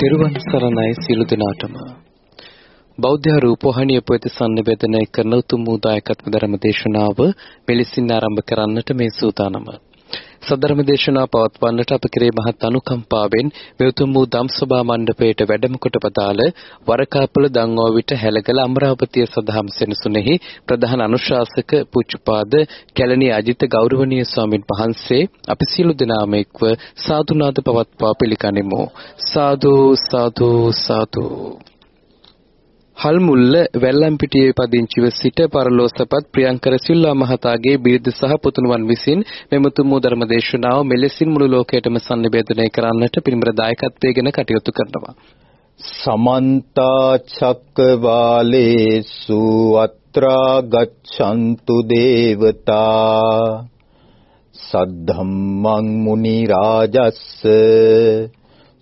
තෙරුවන් සරණයි සියලු දෙනාටම බෞද්ධ රූපවාහිනිය පොත සම්නිවේදනය කරන උතුම් වූ දායකත්ව ධර්ම දේශනාව මෙලෙසින් ආරම්භ කරන්නට මේ සූදානම. සදර්ම දේශනාව පවත්වන්නට අප කෙරේ මහත් අනුකම්පාවෙන් මේ උතුම් වූ ධම්සභා මණ්ඩපයේට වැඩම කොට පදාළ වරකාපල දන්වවිට හැලගල අමරාවතිය සදහම් සෙනසුනේහි ප්‍රධාන අනුශාසක පුච්චපාද කැලණි අජිත ගෞරවනීය ස්වාමින් වහන්සේ අපි සියලු දෙනාම එක්ව සාදුනාද පවත්වා පිළිගනිමු. සාදු සාදු සාදු. හල්මුල්ල වැල්ලම්පිටියේ පදිංචිව සිට පරලෝසපත් ප්‍රියංකර සිල්වා මහතාගේ බිරිඳ සහ පුතුණුවන් විසින් මෙමුතුම් වූ ධර්ම දේශනාව මෙලෙසින් මුළු ලෝකයටම sannivedanaya කරන්නට පිරිමර දායකත්වයෙන් කටයුතු කරනවා. සමන්ත චක්කවාලේසු අත්‍රා ගච්ඡන්තු දේවතා සද්ධම්මං මුනි රාජස්ස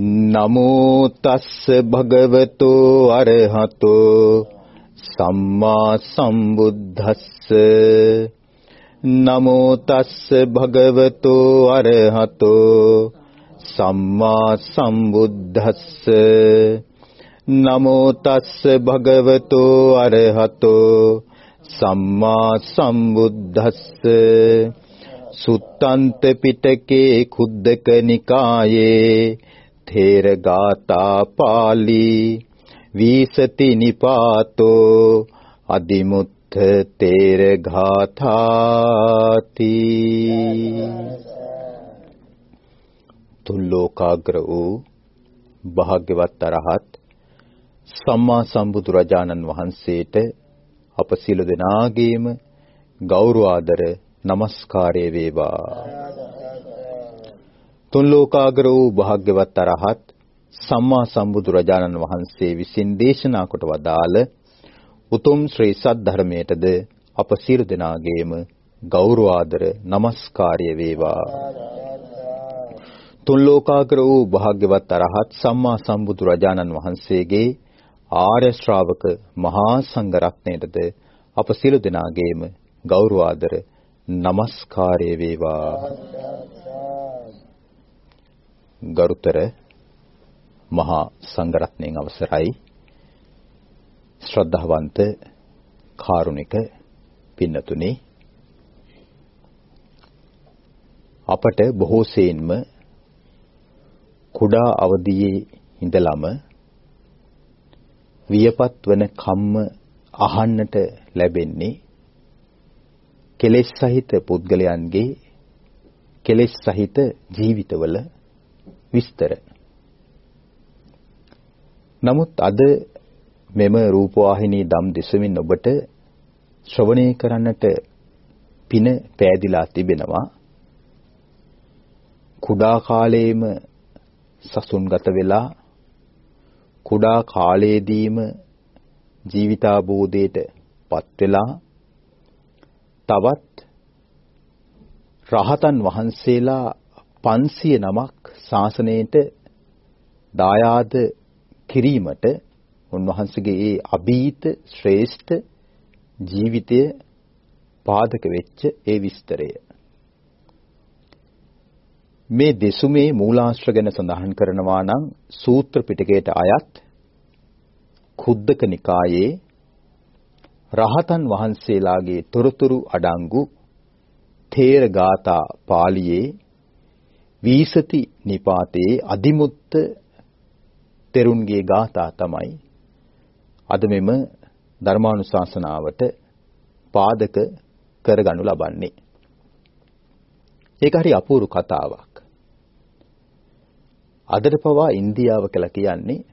නමෝ තස්ස භගවතෝ අරහතෝ සම්මා සම්බුද්දස්ස. නමෝ තස්ස භගවතෝ අරහතෝ සම්මා සම්බුද්දස්ස. නමෝ තස්ස භගවතෝ අරහතෝ සම්මා සම්බුද්දස්ස. සුත්තන්ත පිටකේ කුද්දක නිකායේ තේර ගාථා පාලි වීසති නිපාතෝ අදිමුත්ථ තේර ගාථාති. තුල්ලෝකාග්‍ර වූ භාග්‍යවත් අරහත් සම්මා සම්බුදු රජාණන් වහන්සේට අප සියලු දෙනාගේම ගෞරව ආදර নমස්කාරය වේවා. තුන් ලෝකාගර වූ භාග්‍යවත් අරහත් සම්මා සම්බුදුරජාණන් වහන්සේ විසින් දේශනා කොට වදාළ උතුම් ශ්‍රී සද්ධර්මයටද අප සියලු දෙනාගේම ගෞරවාදර নমස්කාරය වේවා. තුන් ලෝකාග්‍ර වූ භාග්‍යවත් අරහත් සම්මා සම්බුදුරජාණන් වහන්සේගේ ආර්ය ශ්‍රාවක මහා සංඝ රත්නයටද අප සියලු දෙනාගේම ගෞරවාදර নমස්කාරය වේවා. ගරුතර මහා සංඝරත්නයන් අවසරයි. ශ්‍රද්ධාවන්ත කාරුණික පින්නතුනි අපට බොහෝ සෙයින්ම කුඩා අවදියේ ඉඳලම වියපත් වන කම්ම අහන්නට ලැබෙන්නේ කෙලෙස් සහිත පුද්ගලයන්ගේ කෙලෙස් සහිත ජීවිතවල විස්තර. නමුත් අද මෙම රූපවාහිනී දම් දෙසමින් ඔබට ශ්‍රවණය කරන්නට පින පෑදිලා තිබෙනවා. කුඩා කාලයේම සසුන්ගත වෙලා කුඩා කාලයේදීම ජීවිතාබෝධයට පත් වෙලා තවත් රහතන් වහන්සේලා 500 නමක් ශාසනයට දායාද කිරීමට උන්වහන්සේගේ ඒ අභීත ශ්‍රේෂ්ඨ ජීවිතය පාදක වෙච්ච ඒ විස්තරය. මේ දෙසුමේ මූලාශ්‍ර ගැන සඳහන් කරනවා නම් සූත්‍ර පිටකයට අයත් කුද්දක නිකායේ රහතන් වහන්සේලාගේ තොරතුරු අඩංගු තේර ගාථා පාළියේ වීසති නිපාතේ අදිමුත්ත තෙරුන්ගේ ගාථා තමයි අද මෙම ධර්මානුශාසනාවට පාදක කරගනු ලබන්නේ. ඒක හරි අපූර්ව කතාවක්. අදට පවා ඉන්දියාව කියලා කියන්නේ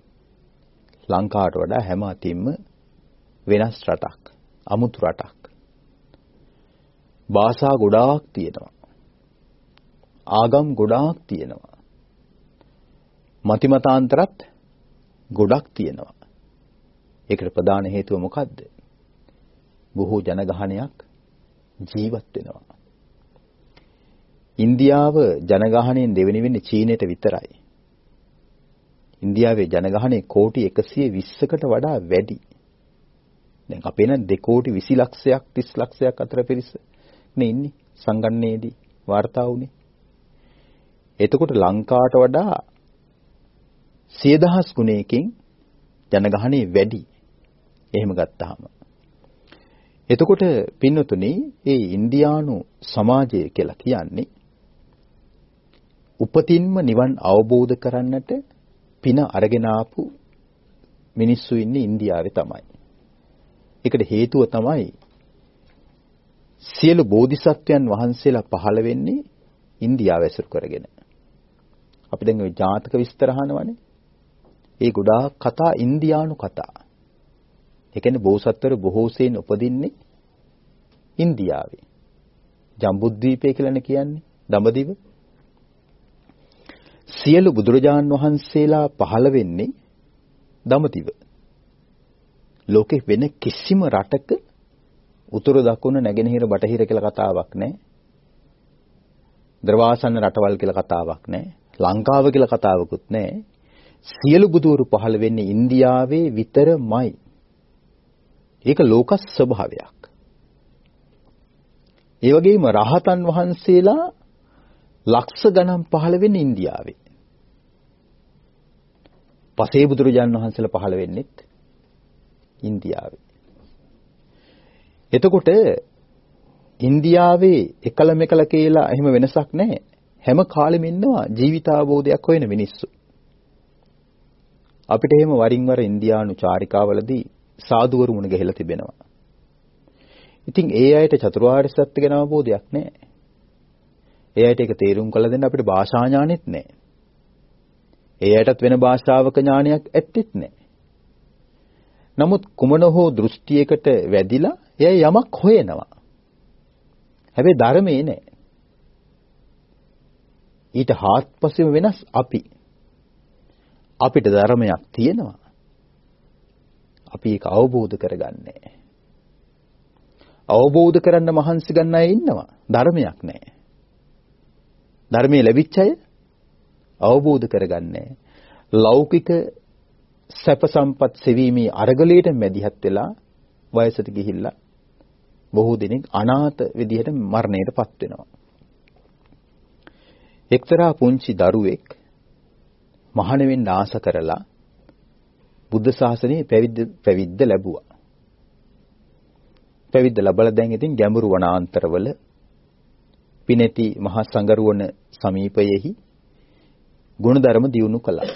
ලංකාවට වඩා හැම අතින්ම වෙනස් රටක්, අමුතු රටක්. භාෂා ගොඩාක් තියෙනවා. ආගම් ගොඩාක් තියෙනවා. මතිමතාන්තරත් ගොඩක් තියෙනවා. ඒකට ප්‍රධාන හේතුව මොකද්ද? බොහෝ ජනගහනයක් ජීවත් වෙනවා. ඉන්දියාව ජනගහනයෙන් දෙවෙනි වෙන්නේ චීනයට විතරයි. ඉන්දියාවේ ජනගහනය කෝටි 120කට වඩා වැඩි. දැන් අපේ නම් 2 කෝටි 20 ලක්ෂයක් 30 ලක්ෂයක් අතර පිරිස නේ ඉන්නේ සංගන්නේදී වාර්තා වුණේ. එතකොට ලංකාවට වඩා 10000 ගුණයකින් ජනගහනය වැඩි. එහෙම ගත්තාම. එතකොට පින්නතුනි මේ ඉන්දියානු සමාජය කියලා කියන්නේ උපතින්ම නිවන් අවබෝධ කරන්නට පින අරගෙන ආපු මිනිස්සු ඉන්නේ ඉන්දියාවේ තමයි. ඒකට හේතුව තමයි සියලු බෝධිසත්වයන් වහන්සේලා පහළ වෙන්නේ ඉන්දියාව ඇසුරු කරගෙන. අපි දැන් ওই ජාතක විස්තර අහනවනේ. ඒ ගොඩාක් කතා ඉන්දියානු කතා. ඒ කියන්නේ බෝසත්වරු බොහෝ සෙයින් උපදින්නේ ඉන්දියාවේ. ජම්බුද්වීපය කියලානේ කියන්නේ. දඹදිව. සියලු බුදුරජාන් වහන්සේලා පහළ වෙන්නේ දඹදිව. ලෝකේ වෙන කිසිම රටක උතුරු දකුණ නැගෙනහිර බටහිර කියලා කතාවක් නැහැ. ද්‍රවාසන්න රටවල් කියලා කතාවක් නැහැ. ලංකාව කියලා කතාවකුත් නැහැ. සියලු බුදුවරු පහළ වෙන්නේ ඉන්දියාවේ විතරමයි. ඒක ලෝක ස්වභාවයක්. ඒ වගේම රහතන් වහන්සේලා ලක්ෂ ගණන් පහළ වෙන්නේ ඉන්දියාවේ. පසේ බුදුරජාන් වහන්සේලා පහළ වෙන්නෙත් ඉන්දියාවේ. එතකොට ඉන්දියාවේ එකල මෙකල කියලා එහෙම වෙනසක් නැහැ. හැම කාලෙම ඉන්නවා ජීවිතාවබෝධයක් හොයන මිනිස්සු. අපිට එහෙම වරින් වර ඉන්දියානු චාරිකාවලදී සාදුවරු මුණ ගැහිලා තිබෙනවා. ඉතින් ඒ අයට චතුරාර්ය සත්‍ය ගැන අවබෝධයක් නැහැ. ඒ අයට ඒක තේරුම් කරලා දෙන්න අපිට භාෂා ඥානෙත් නැහැ. ඒ අයටත් වෙන භාෂාවක ඥානයක් ඇත්තෙත් නැහැ. නමුත් කුමන හෝ දෘෂ්ටියකට වැදිලා එය යමක් හොයනවා. හැබැයි ධර්මයේ නෑ. ඊට හාත්පසෙම වෙනස් අපි. අපිට ධර්මයක් තියෙනවා. අපි ඒක අවබෝධ කරගන්නේ අවබෝධ කරන්න මහන්සි ගන්න අය ඉන්නවා. ධර්මයක් නැහැ. ධර්මයේ ලැබිච්ච අය අවබෝධ කරගන්නේ ලෞකික සැප සම්පත් සෙවීමේ අරගලයට මැදිහත් වෙලා වයසට ගිහිල්ලා බොහෝ දෙනෙක් අනාථ විදිහට මරණයටපත් වෙනවා. එක්තරා පුංචි දරුවෙක් මහාන වෙන්න ආස කරලා බුද්ධ ශාසනයේ පැවිද්ද පැවිද්ද ලැබුවා. පැවිද්ද ලැබලා දැන් ඉතින් ගැඹුරු වනාන්තරවල පිනෙති මහා සංගරුවන සමීපයෙහි ගුණධර්ම දියුණු කළා.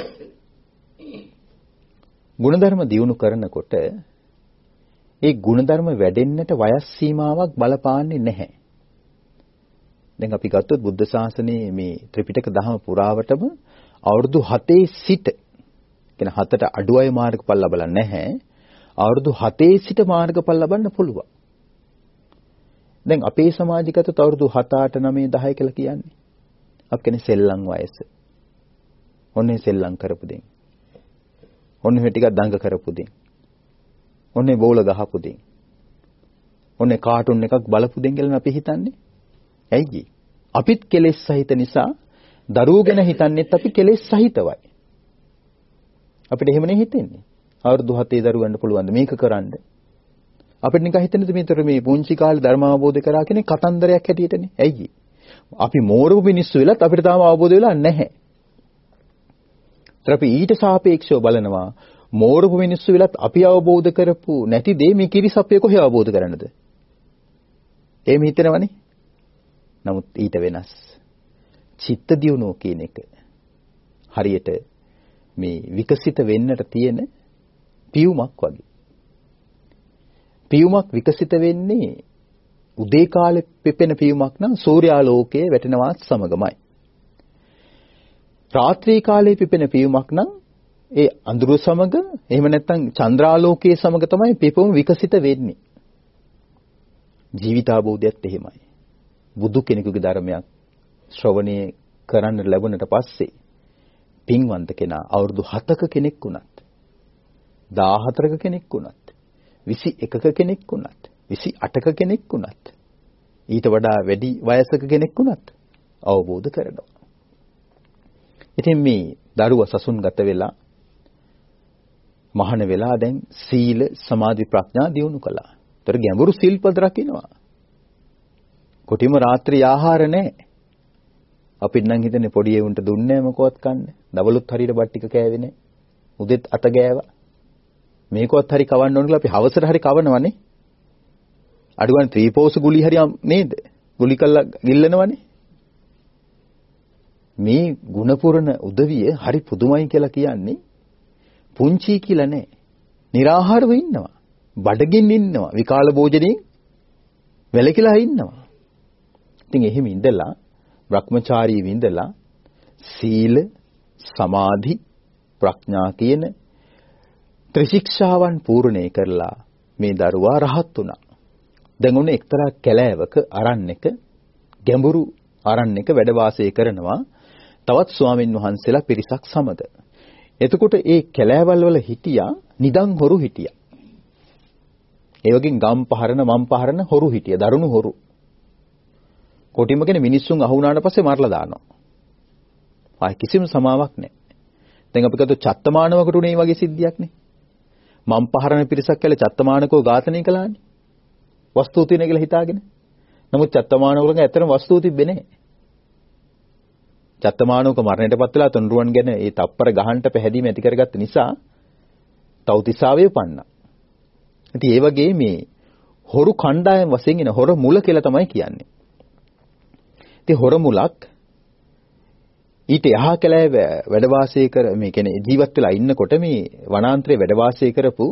ගුණධර්ම දියුණු කරනකොට ඒ ಗುಣධර්ම වැඩෙන්නට වයස් සීමාවක් බලපාන්නේ නැහැ. දැන් අපි ගත්තොත් බුද්ධ ශාසනයේ මේ ත්‍රිපිටක දහම පුරාවටම අවුරුදු 7 සිට කියන හතට අඩු අය මාර්ගඵල ලබලා නැහැ. අවුරුදු 7 සිට මාර්ගඵල ලබන්න පුළුවන්. දැන් අපේ සමාජිකතත් අවුරුදු 7 8 9 10 කියලා කියන්නේ. අපි කියන්නේ සෙල්ලම් වයස. ඔන්නේ සෙල්ලම් කරපු දෙන්. ඔන්නේ ටිකක් දඟ කරපු දෙන්. ඔන්නේ බෝල ගහපු දෙන්. ඔන්නේ කාටුන් එකක් බලපු දෙන් කියලා අපි හිතන්නේ. ඇයි අපිත් කෙලෙස් සහිත නිසා දරුවෝ ගැන හිතන්නේත් අපි කෙලෙස් සහිතවයි. අපිට එහෙමනේ හිතෙන්නේ. අවුරුදු 7 දරුවන්ට පුළුවන් මේක කරන්න. අපිට නිකන් හිතෙන්නේ මේතර මේ පුංචි කාලේ ධර්ම අවබෝධ කරා කෙනෙක් කතන්දරයක් හැටියටනේ. ඇයි? අපි මෝරපු මිනිස්සු වෙලත් අපිට තාම අවබෝධ වෙලා නැහැ. අපි ඊට සාපේක්ෂව බලනවා මෝරපු මිනිස්සු විලත් අපි අවබෝධ කරපු නැති දේ මේ කිරිසප්පේ කොහේ අවබෝධ කරන්නද? එහෙම හිතනවනේ. නමුත් ඊට වෙනස්. චිත්ත දියුණුව කියන එක හරියට මේ විකසිත වෙන්නට තියෙන පියුමක් වගේ. පියුමක් විකසිත වෙන්නේ උදේ කාලේ පෙපෙන පියුමක් නම් සූර්යාලෝකයේ වැටෙනවත් සමගමයි. රාත්‍රී කාලේ පිපෙන පියුමක් නම් ඒ අඳුර සමග එහෙම නැත්නම් චන්ද්‍රාලෝකයේ සමග තමයි පිපුම විකසිත වෙන්නේ. ජීවිතාබෝධයත් එහෙමයි. බුදු කෙනෙකුගේ ධර්මයක් ශ්‍රවණය කරන්න ලැබුණට පස්සේ පින්වන්ත කෙනා අවුරුදු 7ක කෙනෙක් වුණත් 14ක කෙනෙක් වුණත් 21ක කෙනෙක් වුණත් 28ක කෙනෙක් වුණත් ඊට වඩා වැඩි වයසක කෙනෙක් වුණත් අවබෝධ කරනවා. ඉතින් මේ දරුවා සසුන්ගත වෙලා මහාන වෙලා දැන් සීල සමාධි ප්‍රඥා දියුණු කළා. ඒතර ගැඹුරු සිල්පද රකින්නවා. කොටිම රාත්‍රී ආහාර නැහැ. අපිට නම් හිතන්නේ පොඩි එවුන්ට දුන්නේ මොකවත් කන්න. දවලුත් හරියට බත් ටික කෑවේ නැහැ. උදෙත් අත ගෑවා. මේකවත් හරි කවන්න ඕන කියලා අපි හවසට හරි කවනවනේ. අඩු ගන්න ත්‍රිපෝස ගුලි හරි නේද? ගුලි කළා ගිල්ලනවනේ. මේ ಗುಣපුරණ උදවිය හරි පුදුමයි කියලා කියන්නේ පුංචි කියලා නෑ. निराහාරව ඉන්නවා. බඩගින් ඉන්නවා. විකාල භෝජනෙන් වැළකීලා ඉන්නවා. ඉතින් එහෙම ඉඳලා Brahmachari විඳලා සීල සමාධි ප්‍රඥා කියන ත්‍රිශික්ෂාවන් පූර්ණේ කරලා මේ දරුවා රහත් වුණා. දැන් උන්නේ එක්තරා කැලෑවක අරණ්‍යක ගැඹුරු අරණ්‍යක වැඩ වාසය කරනවා තවත් ස්වාමින් වහන්සේලා පිරිසක් සමග. එතකොට ඒ කැලෑවල් වල හිටියා නිදන් හොරු හිටියා. ඒ වගේ ගම් පහරන මම් පහරන හොරු හිටියා. දරුණු හොරු. කොටිම කෙනෙක් මිනිස්සුන් අහු වුණාට පස්සේ මරලා දානවා. ආයි කිසිම සමාවක් නැහැ. දැන් අපි කතු චත්තමානවකට උනේ වගේ සිද්ධියක් නේ. මම් පහරන පිරිසක් කියලා චත්තමානකෝ ඝාතනය කළානේ. වස්තුව තියෙන කියලා හිතාගෙන. නමුත් චත්තමානවලගේ ඇත්තටම වස්තුව තිබ්බේ නැහැ. චත්තමානෝක මරණයටපත් වෙලා තුන්රුවන් ගැන ඒ තප්පර ගහන්න පැහැදීම ඇති කරගත්ත නිසා තෞතිසාවේ පන්නා. ඉතින් ඒ වගේ මේ හොරු කණ්ඩායම් වශයෙන් එන හොර මුල කියලා තමයි කියන්නේ. ඉතින් හොර මුලක් ඊට එහා කැලෑ වැඩ වාසය කර මේ කියන්නේ ජීවත් වෙලා ඉන්නකොට මේ වනාන්තරයේ වැඩ වාසය කරපු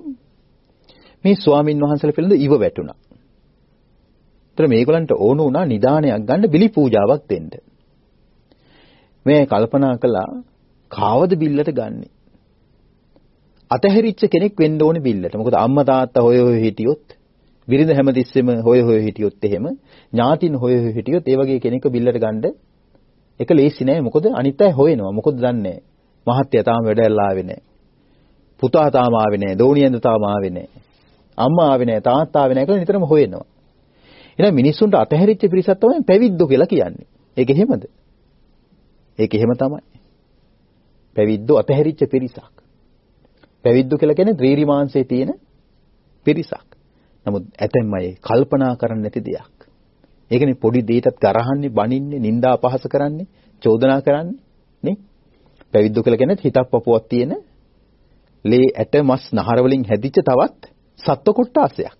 මේ ස්වාමින් වහන්සේලා පිළිඳ ඉව වැටුණා. ඒතර මේගොල්ලන්ට ඕන වුණා නිදානයක් ගන්න බිලි පූජාවක් දෙන්න. මේ කල්පනා කළා කාවද බිල්ලට ගන්නෙ? අතහැරිච්ච කෙනෙක් වෙන්න ඕනේ බිල්ලට. මොකද අම්මා තාත්තා හොය හොය හිටියොත්, බිරිඳ හැමතිස්සෙම හොය හොය හිටියොත් එහෙම, ඥාතින් හොය හොය හිටියොත් ඒ වගේ කෙනෙක් බිල්ලට ගන්න එක ලේසි නෑ. මොකද අනිත් අය හොයනවා. මොකද දන්නේ මහත්ය තාම වැඩැල්ලා ආවේ නෑ. පුතා තාම ආවේ නෑ. දෝණියෙන්ද තාම ආවේ නෑ. අම්මා ආවේ නෑ. තාත්තා ආවේ නෑ කියලා නිතරම හොයනවා. එහෙනම් මිනිස්සුන්ට අතහැරිච්ච පිරිසක් තමයි පැවිද්දෝ කියලා කියන්නේ. ඒක එහෙමද? ඒක එහෙම තමයි. පැවිද්දෝ අතහැරිච්ච පිරිසක්. පැවිද්දෝ කියලා කියන්නේ ත්‍රිරිමාංශයේ තියෙන පිරිසක්. නමුත් ඇතැම් අය කල්පනා කරන්නේ නැති දෙයක්. ඒකනේ පොඩි දෙයකටත් ගරහන්නේ, බනින්නේ, නිନ୍ଦා අපහාස කරන්නේ, චෝදනා කරන්නේ නේ? පැවිද්දෝ කියලා කියන්නේ හිතක් පපුවක් තියෙන ලේ ඇට මස් නහර වලින් හැදිච්ච තවත් සත්ව කොටාසයක්.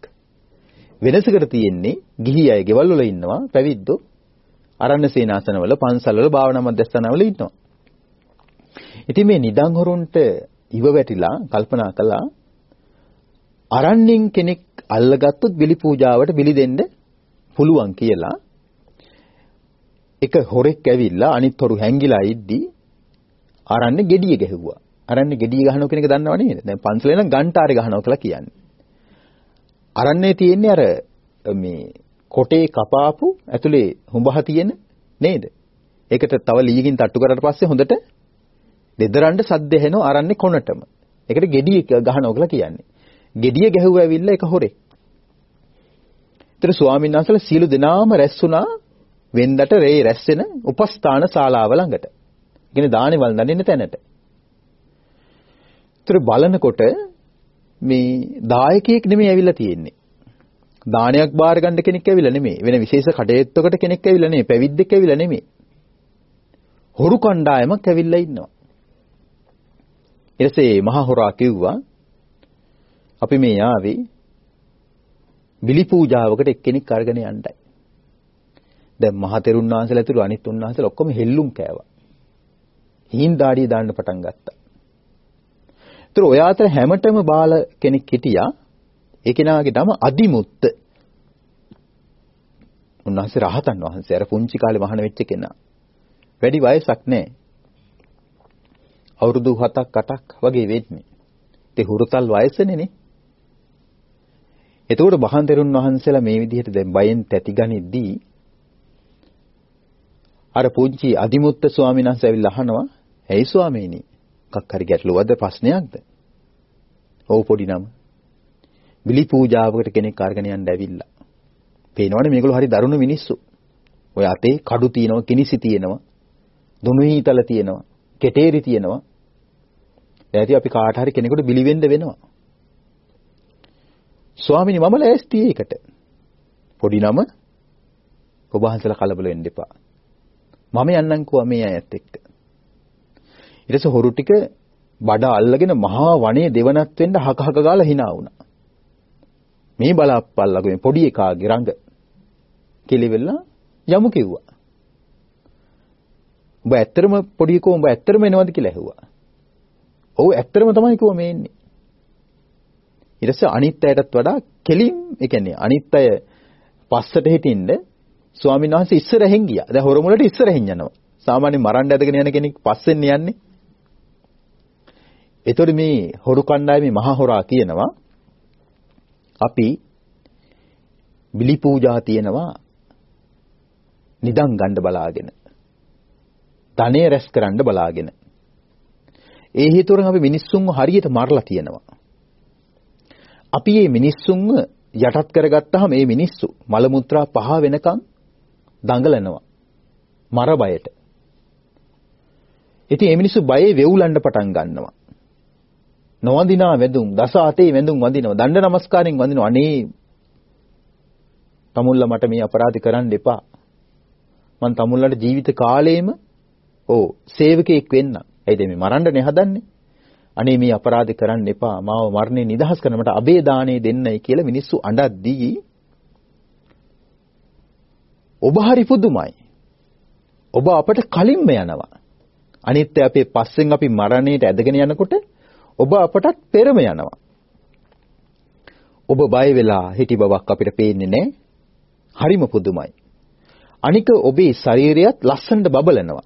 වෙනසකට තියෙන්නේ ගිහි අය ගෙවල් වල ඉන්නවා පැවිද්දෝ අරණ්‍ය සේනාසනවල පන්සල්වල භාවනා මධ්‍යස්ථානවල ඉන්නවා. ඉතින් මේ නිදන් හොරුන්ට ඉව වැටිලා කල්පනා කළා අරණ්‍යෙන් කෙනෙක් අල්ලගත්තොත් බිලි පූජාවට බිලි දෙන්න පුළුවන් කියලා එක හොරෙක් ඇවිල්ලා අනිත් හොරු හැංගිලා ඉද්දි අරන්නේ gediye ගැහුවා. අරන්නේ gediye ගහනව කෙනෙක් දන්නව නේද? දැන් පන්සලේ නම් ගන්ටාරේ ගහනවා කියලා කියන්නේ. අරන්නේ තියෙන්නේ අර මේ කොටේ කපාපු ඇතුලේ හුඹහ තියෙන නේද? ඒකට තව ලීගින් තට්ටු කරලා පස්සේ හොඳට දෙදරන්න සද්ද ඇහෙනවා අරන්නේ කොනටම. ඒකට gediye ගහනවා කියලා කියන්නේ. Gediye ගැහුවා ඇවිල්ලා එක හොරෙක්. ඒතර ස්වාමීන් වහන්සේලා සියලු දෙනාම රැස් වුණා වෙන්දට රේ රැස් වෙන උපස්ථාන ශාලාව ළඟට. කියන්නේ දානේ වළඳින්න තැනට. ඒතර බලනකොට මේ දායකයෙක් නෙමෙයි ඇවිල්ලා තියෙන්නේ. දානයක් බාර ගන්න කෙනෙක් ඇවිල්ලා නෙමෙයි. වෙන විශේෂ කටයුත්තකට කෙනෙක් ඇවිල්ලා නෙමෙයි. පැවිද්දෙක් ඇවිල්ලා නෙමෙයි. හොරු කණ්ඩායමක් ඇවිල්ලා ඉන්නවා. ඊටසේ මහ හොරා කිව්වා අපි මේ ආවේ බිලි පූජාවකට එක්කෙනෙක් අරගෙන යන්නයි. දැන් මහ තෙරුන් වහන්සේලා ඇතුළු අනිත් උන්වහන්සේලා ඔක්කොම හෙල්ලුම් කෑවා. හීන් දාඩිය දාන්න පටන් ගත්තා. ඒතර ඔය අතර හැමතෙම බාල කෙනෙක් හිටියා. ඒ කෙනාගේ නම අදිමුත්ත. උන්වහන්සේ රහතන් වහන්සේ අර පුංචි කාලේ මහාන වෙච්ච කෙනා. වැඩි වයසක් නැහැ. අවුරුදු 7ක් 8ක් වගේ වෙන්නේ. ඒ හුරුතල් වයසනේ නේ. එතකොට බහන්තරුන් වහන්සේලා මේ විදිහට දැන් බයෙන් තැති ගනිද්දී අර පුංචි අදිමුත්ත ස්වාමීන් වහන්සේ ඇවිල්ලා අහනවා "ඇයි ස්වාමීනි? මොකක් හරි ගැටලුවක්ද ප්‍රශ්නයක්ද?" ඔව් පොඩි නම. බිලි පූජාවකට කෙනෙක් අරගෙන යන්න ඇවිල්ලා. පේනවනේ මේගොල්ලෝ හරි දරුණු මිනිස්සු. ඔය අතේ කඩු තියෙනවා, කිනිසි තියෙනවා, දුනු හීතල තියෙනවා, කෙටේරි තියෙනවා. දැන් අපි කාට හරි කෙනෙකුට බිලි වෙන්න වෙනවා. ස්වාමිනී මම ලෑස්ති ඒකට. පොඩි නම ඔබ වහන්සේලා කලබල වෙන්න එපා. මම යන්නම්කෝ මේ අයත් එක්ක. ඊට පස්සේ හොරු ටික බඩ අල්ලගෙන මහා වනයේ දෙවනත් වෙන්න හක හක ගාලා hina වුණා. මේ බලප්පල්ලගේ පොඩි එකාගේ රඟ කෙලිවෙලා යමු කිව්වා. උඹ ඇත්තටම පොඩි එකෝ උඹ ඇත්තටම එනවද කියලා ඇහුවා. ඔව් ඇත්තටම තමයි කිව්වා මේ එන්නේ. ඊට පස්සේ අනිත් අයටත් වඩා කෙලින් ඒ කියන්නේ අනිත් අය පස්සට හිටින්න ස්වාමීන් වහන්සේ ඉස්සරහින් ගියා. දැන් හොරමුලට ඉස්සරහින් යනවා. සාමාන්‍යයෙන් මරන්න ඇදගෙන යන කෙනෙක් පස්සෙන් යන්නේ. ඒතකොට මේ හොරු කණ්ඩායමේ මහා හොරා කියනවා අපි බිලි පූජා තියෙනවා නිදන් ගන්න බලාගෙන. ධනෙ රැස් කරන්න බලාගෙන. ඒ හේතුවෙන් අපි මිනිස්සුන්ව හරියට මරලා තියෙනවා. අපි මේ මිනිස්සුන්ව යටත් කරගත්තාම මේ මිනිස්සු මල මුත්‍රා පහ වෙනකන් දඟලනවා. මර බයට. ඉතින් මේ මිනිස්සු බයේ වෙවුලන්න පටන් ගන්නවා. නොවඳිනා වැඳුම් දස අතේ වැඳුම් වඳිනවා. දණ්ඩ නමස්කාරයෙන් වඳිනවා. අනේ තමුල්ල මට මේ අපරාධ කරන්න එපා. මං තමුල්ලට ජීවිත කාලේම ඕ සේවකයෙක් වෙන්න. ඇයිද මේ මරන්නනේ හදන්නේ? අනේ මේ අපරාධ කරන්න එපා. මාව මරණය නිදහස් කරන මට අබේ දාණය දෙන්නයි කියලා මිනිස්සු අඬද්දී ඔබ හරි පුදුමයි. ඔබ අපට කලින්ම යනවා. අනිත් අපේ පස්සෙන් අපි මරණයට ඇදගෙන යනකොට ඔබ අපටත් පෙරම යනවා. ඔබ බය වෙලා හිටි බවක් අපිට පේන්නේ නැහැ. හරිම පුදුමයි. අනික ඔබේ ශරීරයත් ලස්සනට බබලනවා.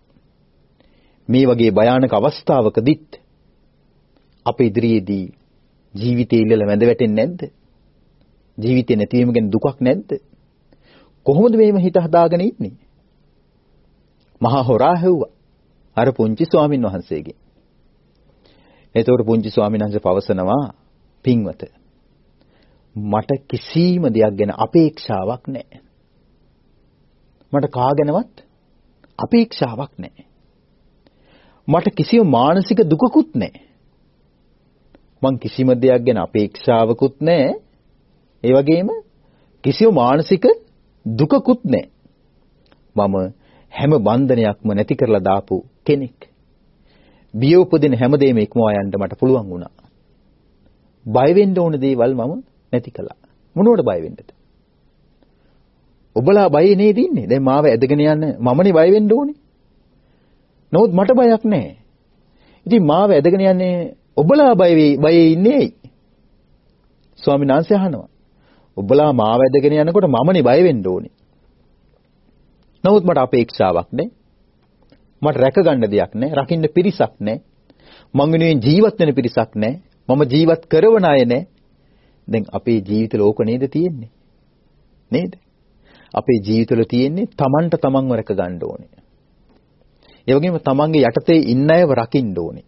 මේ වගේ භයානක අවස්ථාවකදීත් අප ඉදිරියේදී ජීවිතය ඉල්ලලා වැඳ වැටෙන්නේ නැද්ද? ජීවිතේ නැතිවීම ගැන දුකක් නැද්ද? කොහොමද මේව හිත හදාගෙන ඉන්නේ? මහා හොරා හැව්වා. අර පුංචි ස්වාමින් වහන්සේගෙන්. එතකොට පුංචි ස්වාමීන් වහන්සේ පවසනවා පින්වත මට කිසිම දෙයක් ගැන අපේක්ෂාවක් නැහැ. මට කාගෙනවත් අපේක්ෂාවක් නැහැ. මට කිසිම මානසික දුකකුත් නැහැ. මං කිසිම දෙයක් ගැන අපේක්ෂාවකුත් නැහැ. ඒ වගේම කිසිම මානසික දුකකුත් නැහැ. මම හැම බන්ධනයක්ම නැති කරලා දාපු කෙනෙක්. බිය උපදින හැමදේම ඉක්මවා යන්න මට පුළුවන් වුණා. බය වෙන්න ඕන දේවල් මම නැති කළා. මොනවට බය වෙන්නද? ඔබලා බයේ නේද ඉන්නේ? දැන් මාව ඇදගෙන යන්න මමනේ බය වෙන්න ඕනේ. නමුත් මට බයක් නැහැ. ඉතින් මාව ඇදගෙන යන්නේ ඔබලා බය බයේ ඉන්නේ ඇයි? ස්වාමීන් වහන්සේ අහනවා. ඔබලා මාව ඇදගෙන යනකොට මමනේ බය වෙන්න ඕනේ. නමුත් මට අපේක්ෂාවක් නැහැ. මට රැක ගන්න දෙයක් නැහැ. රකින්න පිරිසක් නැහැ. මං වෙනුවෙන් ජීවත් වෙන පිරිසක් නැහැ. මම ජීවත් කරවන අය නැහැ. දැන් අපේ ජීවිත ලෝක නේද තියෙන්නේ? නේද? අපේ ජීවිතවල තියෙන්නේ Tamanට Tamanව රැක ගන්න ඕනේ. ඒ වගේම Tamanගේ යටතේ ඉන්න අයව රකින්න ඕනේ.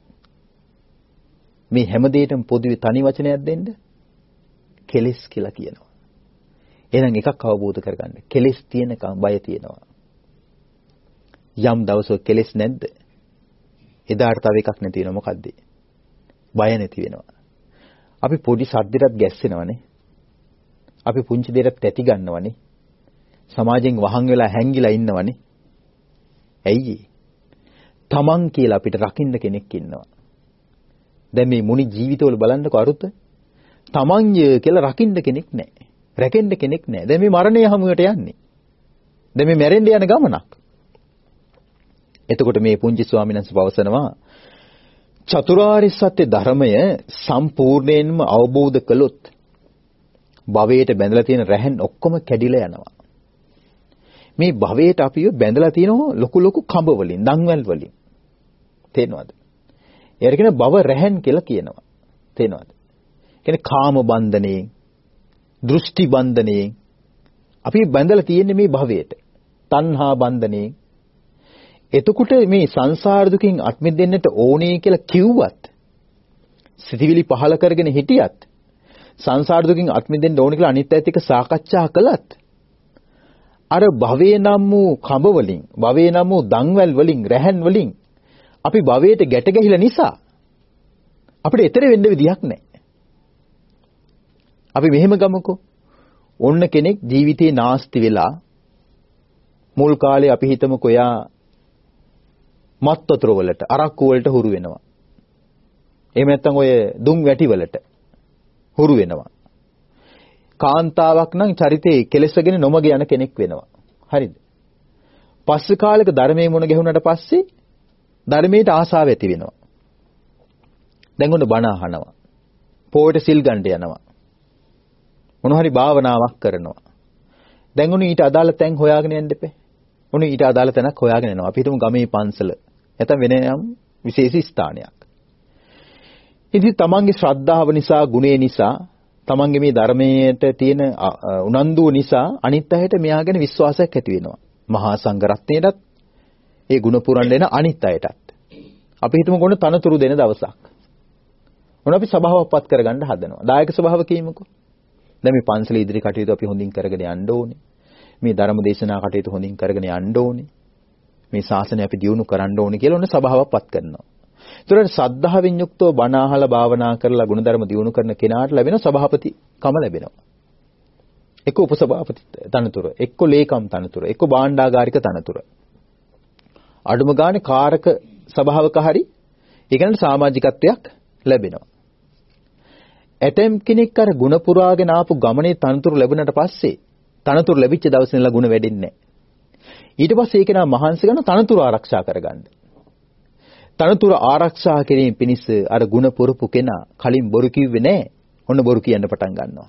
මේ හැම දෙයකටම පොදුවේ තනි වචනයක් දෙන්න කෙලස් කියලා කියනවා. එහෙනම් එකක් අවබෝධ කරගන්න. කෙලස් තියෙනකම් බය තියෙනවා. යම් දවසක කෙලෙස් නැද්ද? එදාට තව එකක් නැති වෙනවා මොකද්ද? බය නැති වෙනවා. අපි පොඩි සද්දයකට ගැස්සෙනවනේ. අපි පුංචි දෙයකට තැති ගන්නවනේ. සමාජයෙන් වහන් වෙලා හැංගිලා ඉන්නවනේ. ඇයි තමන් කියලා අපිට රකින්න කෙනෙක් ඉන්නවා. දැන් මේ මුනි ජීවිතවල බලන්නකෝ අරුත. තමන්ය කියලා රකින්න කෙනෙක් නැහැ. රැකෙන්න කෙනෙක් නැහැ. දැන් මේ මරණය හමුවට යන්නේ. දැන් මේ මැරෙන්න යන ගමනක්. එතකොට මේ පුංචි ස්වාමීන් වහන්සේ පවසනවා චතුරාර්ය සත්‍ය ධර්මය සම්පූර්ණයෙන්ම අවබෝධ කළොත් භවයට බැඳලා තියෙන රැහන් ඔක්කොම කැඩිලා යනවා. මේ භවයට අපිව බැඳලා තියෙනවා ලොකු ලොකු කඹ වලින්, දන්වැල් වලින්. තේනවද? ඒකට කියන භව රැහන් කියලා කියනවා. තේනවද? කියන්නේ කාම බන්ධණයෙන්, දෘෂ්ටි බන්ධණයෙන් අපි බැඳලා තියෙන්නේ මේ භවයට. තණ්හා බන්ධණයෙන් එතකොට මේ සංසාර දුකින් අත් මිදෙන්නට ඕනේ කියලා කිව්වත් සිතවිලි පහල කරගෙන හිටියත් සංසාර දුකින් අත් මිදෙන්න ඕන කියලා අනිත් අයත් එක්ක සාකච්ඡා කළත් අර භවයේ නම් වූ කඹ වලින් භවයේ නම් වූ දන්වැල් වලින් රැහන් වලින් අපි භවයට ගැට ගැහිලා නිසා අපිට ඊතර වෙන්න විදියක් නැහැ. අපි මෙහෙම ගමුකෝ. ඔන්න කෙනෙක් ජීවිතේ නාස්ති වෙලා මුල් කාලේ අපි හිතමුකෝ යා මත් වතුර වලට අරක්කු වලට හුරු වෙනවා. එහෙම නැත්නම් ඔය දුම් වැටි වලට හුරු වෙනවා. කාන්තාවක් නම් චරිතේ කෙලෙසගෙන නොමග යන කෙනෙක් වෙනවා. හරිද? පස්ස කාලෙක ධර්මයේ මුණ ගැහුණට පස්සේ ධර්මයට ආසාව ඇති වෙනවා. දැන් උන්න බණ අහනවා. පොයට සිල් ගන්න යනවා. මොන හරි භාවනාවක් කරනවා. දැන් උන් ඊට අදාළ තැන් හොයාගෙන යන්න එපේ. උන් ඊට අදාළ තැනක් හොයාගෙන යනවා. අපි හිතමු ගමේ පන්සල. නැත්නම් වෙන යම් විශේෂ ස්ථානයක්. ඉතින් තමන්ගේ ශ්‍රද්ධාව නිසා, ගුණය නිසා, තමන්ගේ මේ ධර්මයට තියෙන උනන්දුව නිසා අනිත් අයට මෙයා ගැන විශ්වාසයක් ඇති වෙනවා. මහා සංඝ රත්නයටත් ඒ ගුණ පුරන් දෙන අනිත් අයටත්. අපි හිතමු කොන තනතුරු දෙන දවසක්. මොන අපි සභාවක්පත් කරගන්න හදනවා. දායක සභාව කීමකෝ. දැන් මේ පන්සල ඉදිරි කටයුතු අපි හොඳින් කරගෙන යන්න ඕනේ. මේ ධර්ම දේශනා කටයුතු හොඳින් කරගෙන යන්න ඕනේ. මේ ශාසනය අපි දියුණු කරන්න ඕනේ කියලා ඔන්න සභාවක්පත් කරනවා. ඒතරට සද්ධාවෙන් යුක්තව බණ අහලා භාවනා කරලා ගුණධර්ම දියුණු කරන කෙනාට ලැබෙන සභාපති කම ලැබෙනවා. එක්ක උපසභාපති තනතුර, එක්ක ලේකම් තනතුර, එක්ක භාණ්ඩාගාරික තනතුර. අඩුම ගානේ කාරක සභාවක හරි ඒ කියන්නේ සමාජිකත්වයක් ලැබෙනවා. ඇතම් කෙනෙක් අර ಗುಣ පුරාගෙන ආපු ගමනේ තනතුරු ලැබුණට පස්සේ තනතුරු ලැබිච්ච දවසේ ඉඳලා ಗುಣ වැඩින්නේ නැහැ. ඊට පස්සේ ඒක නා මහන්සි කරන තනතුරු ආරක්ෂා කරගන්න. තනතුරු ආරක්ෂා කිරීම පිණිස අර ಗುಣ පුරපු කෙනා කලින් බොරු කිව්වේ නැහැ. ඔන්න බොරු කියන්න පටන් ගන්නවා.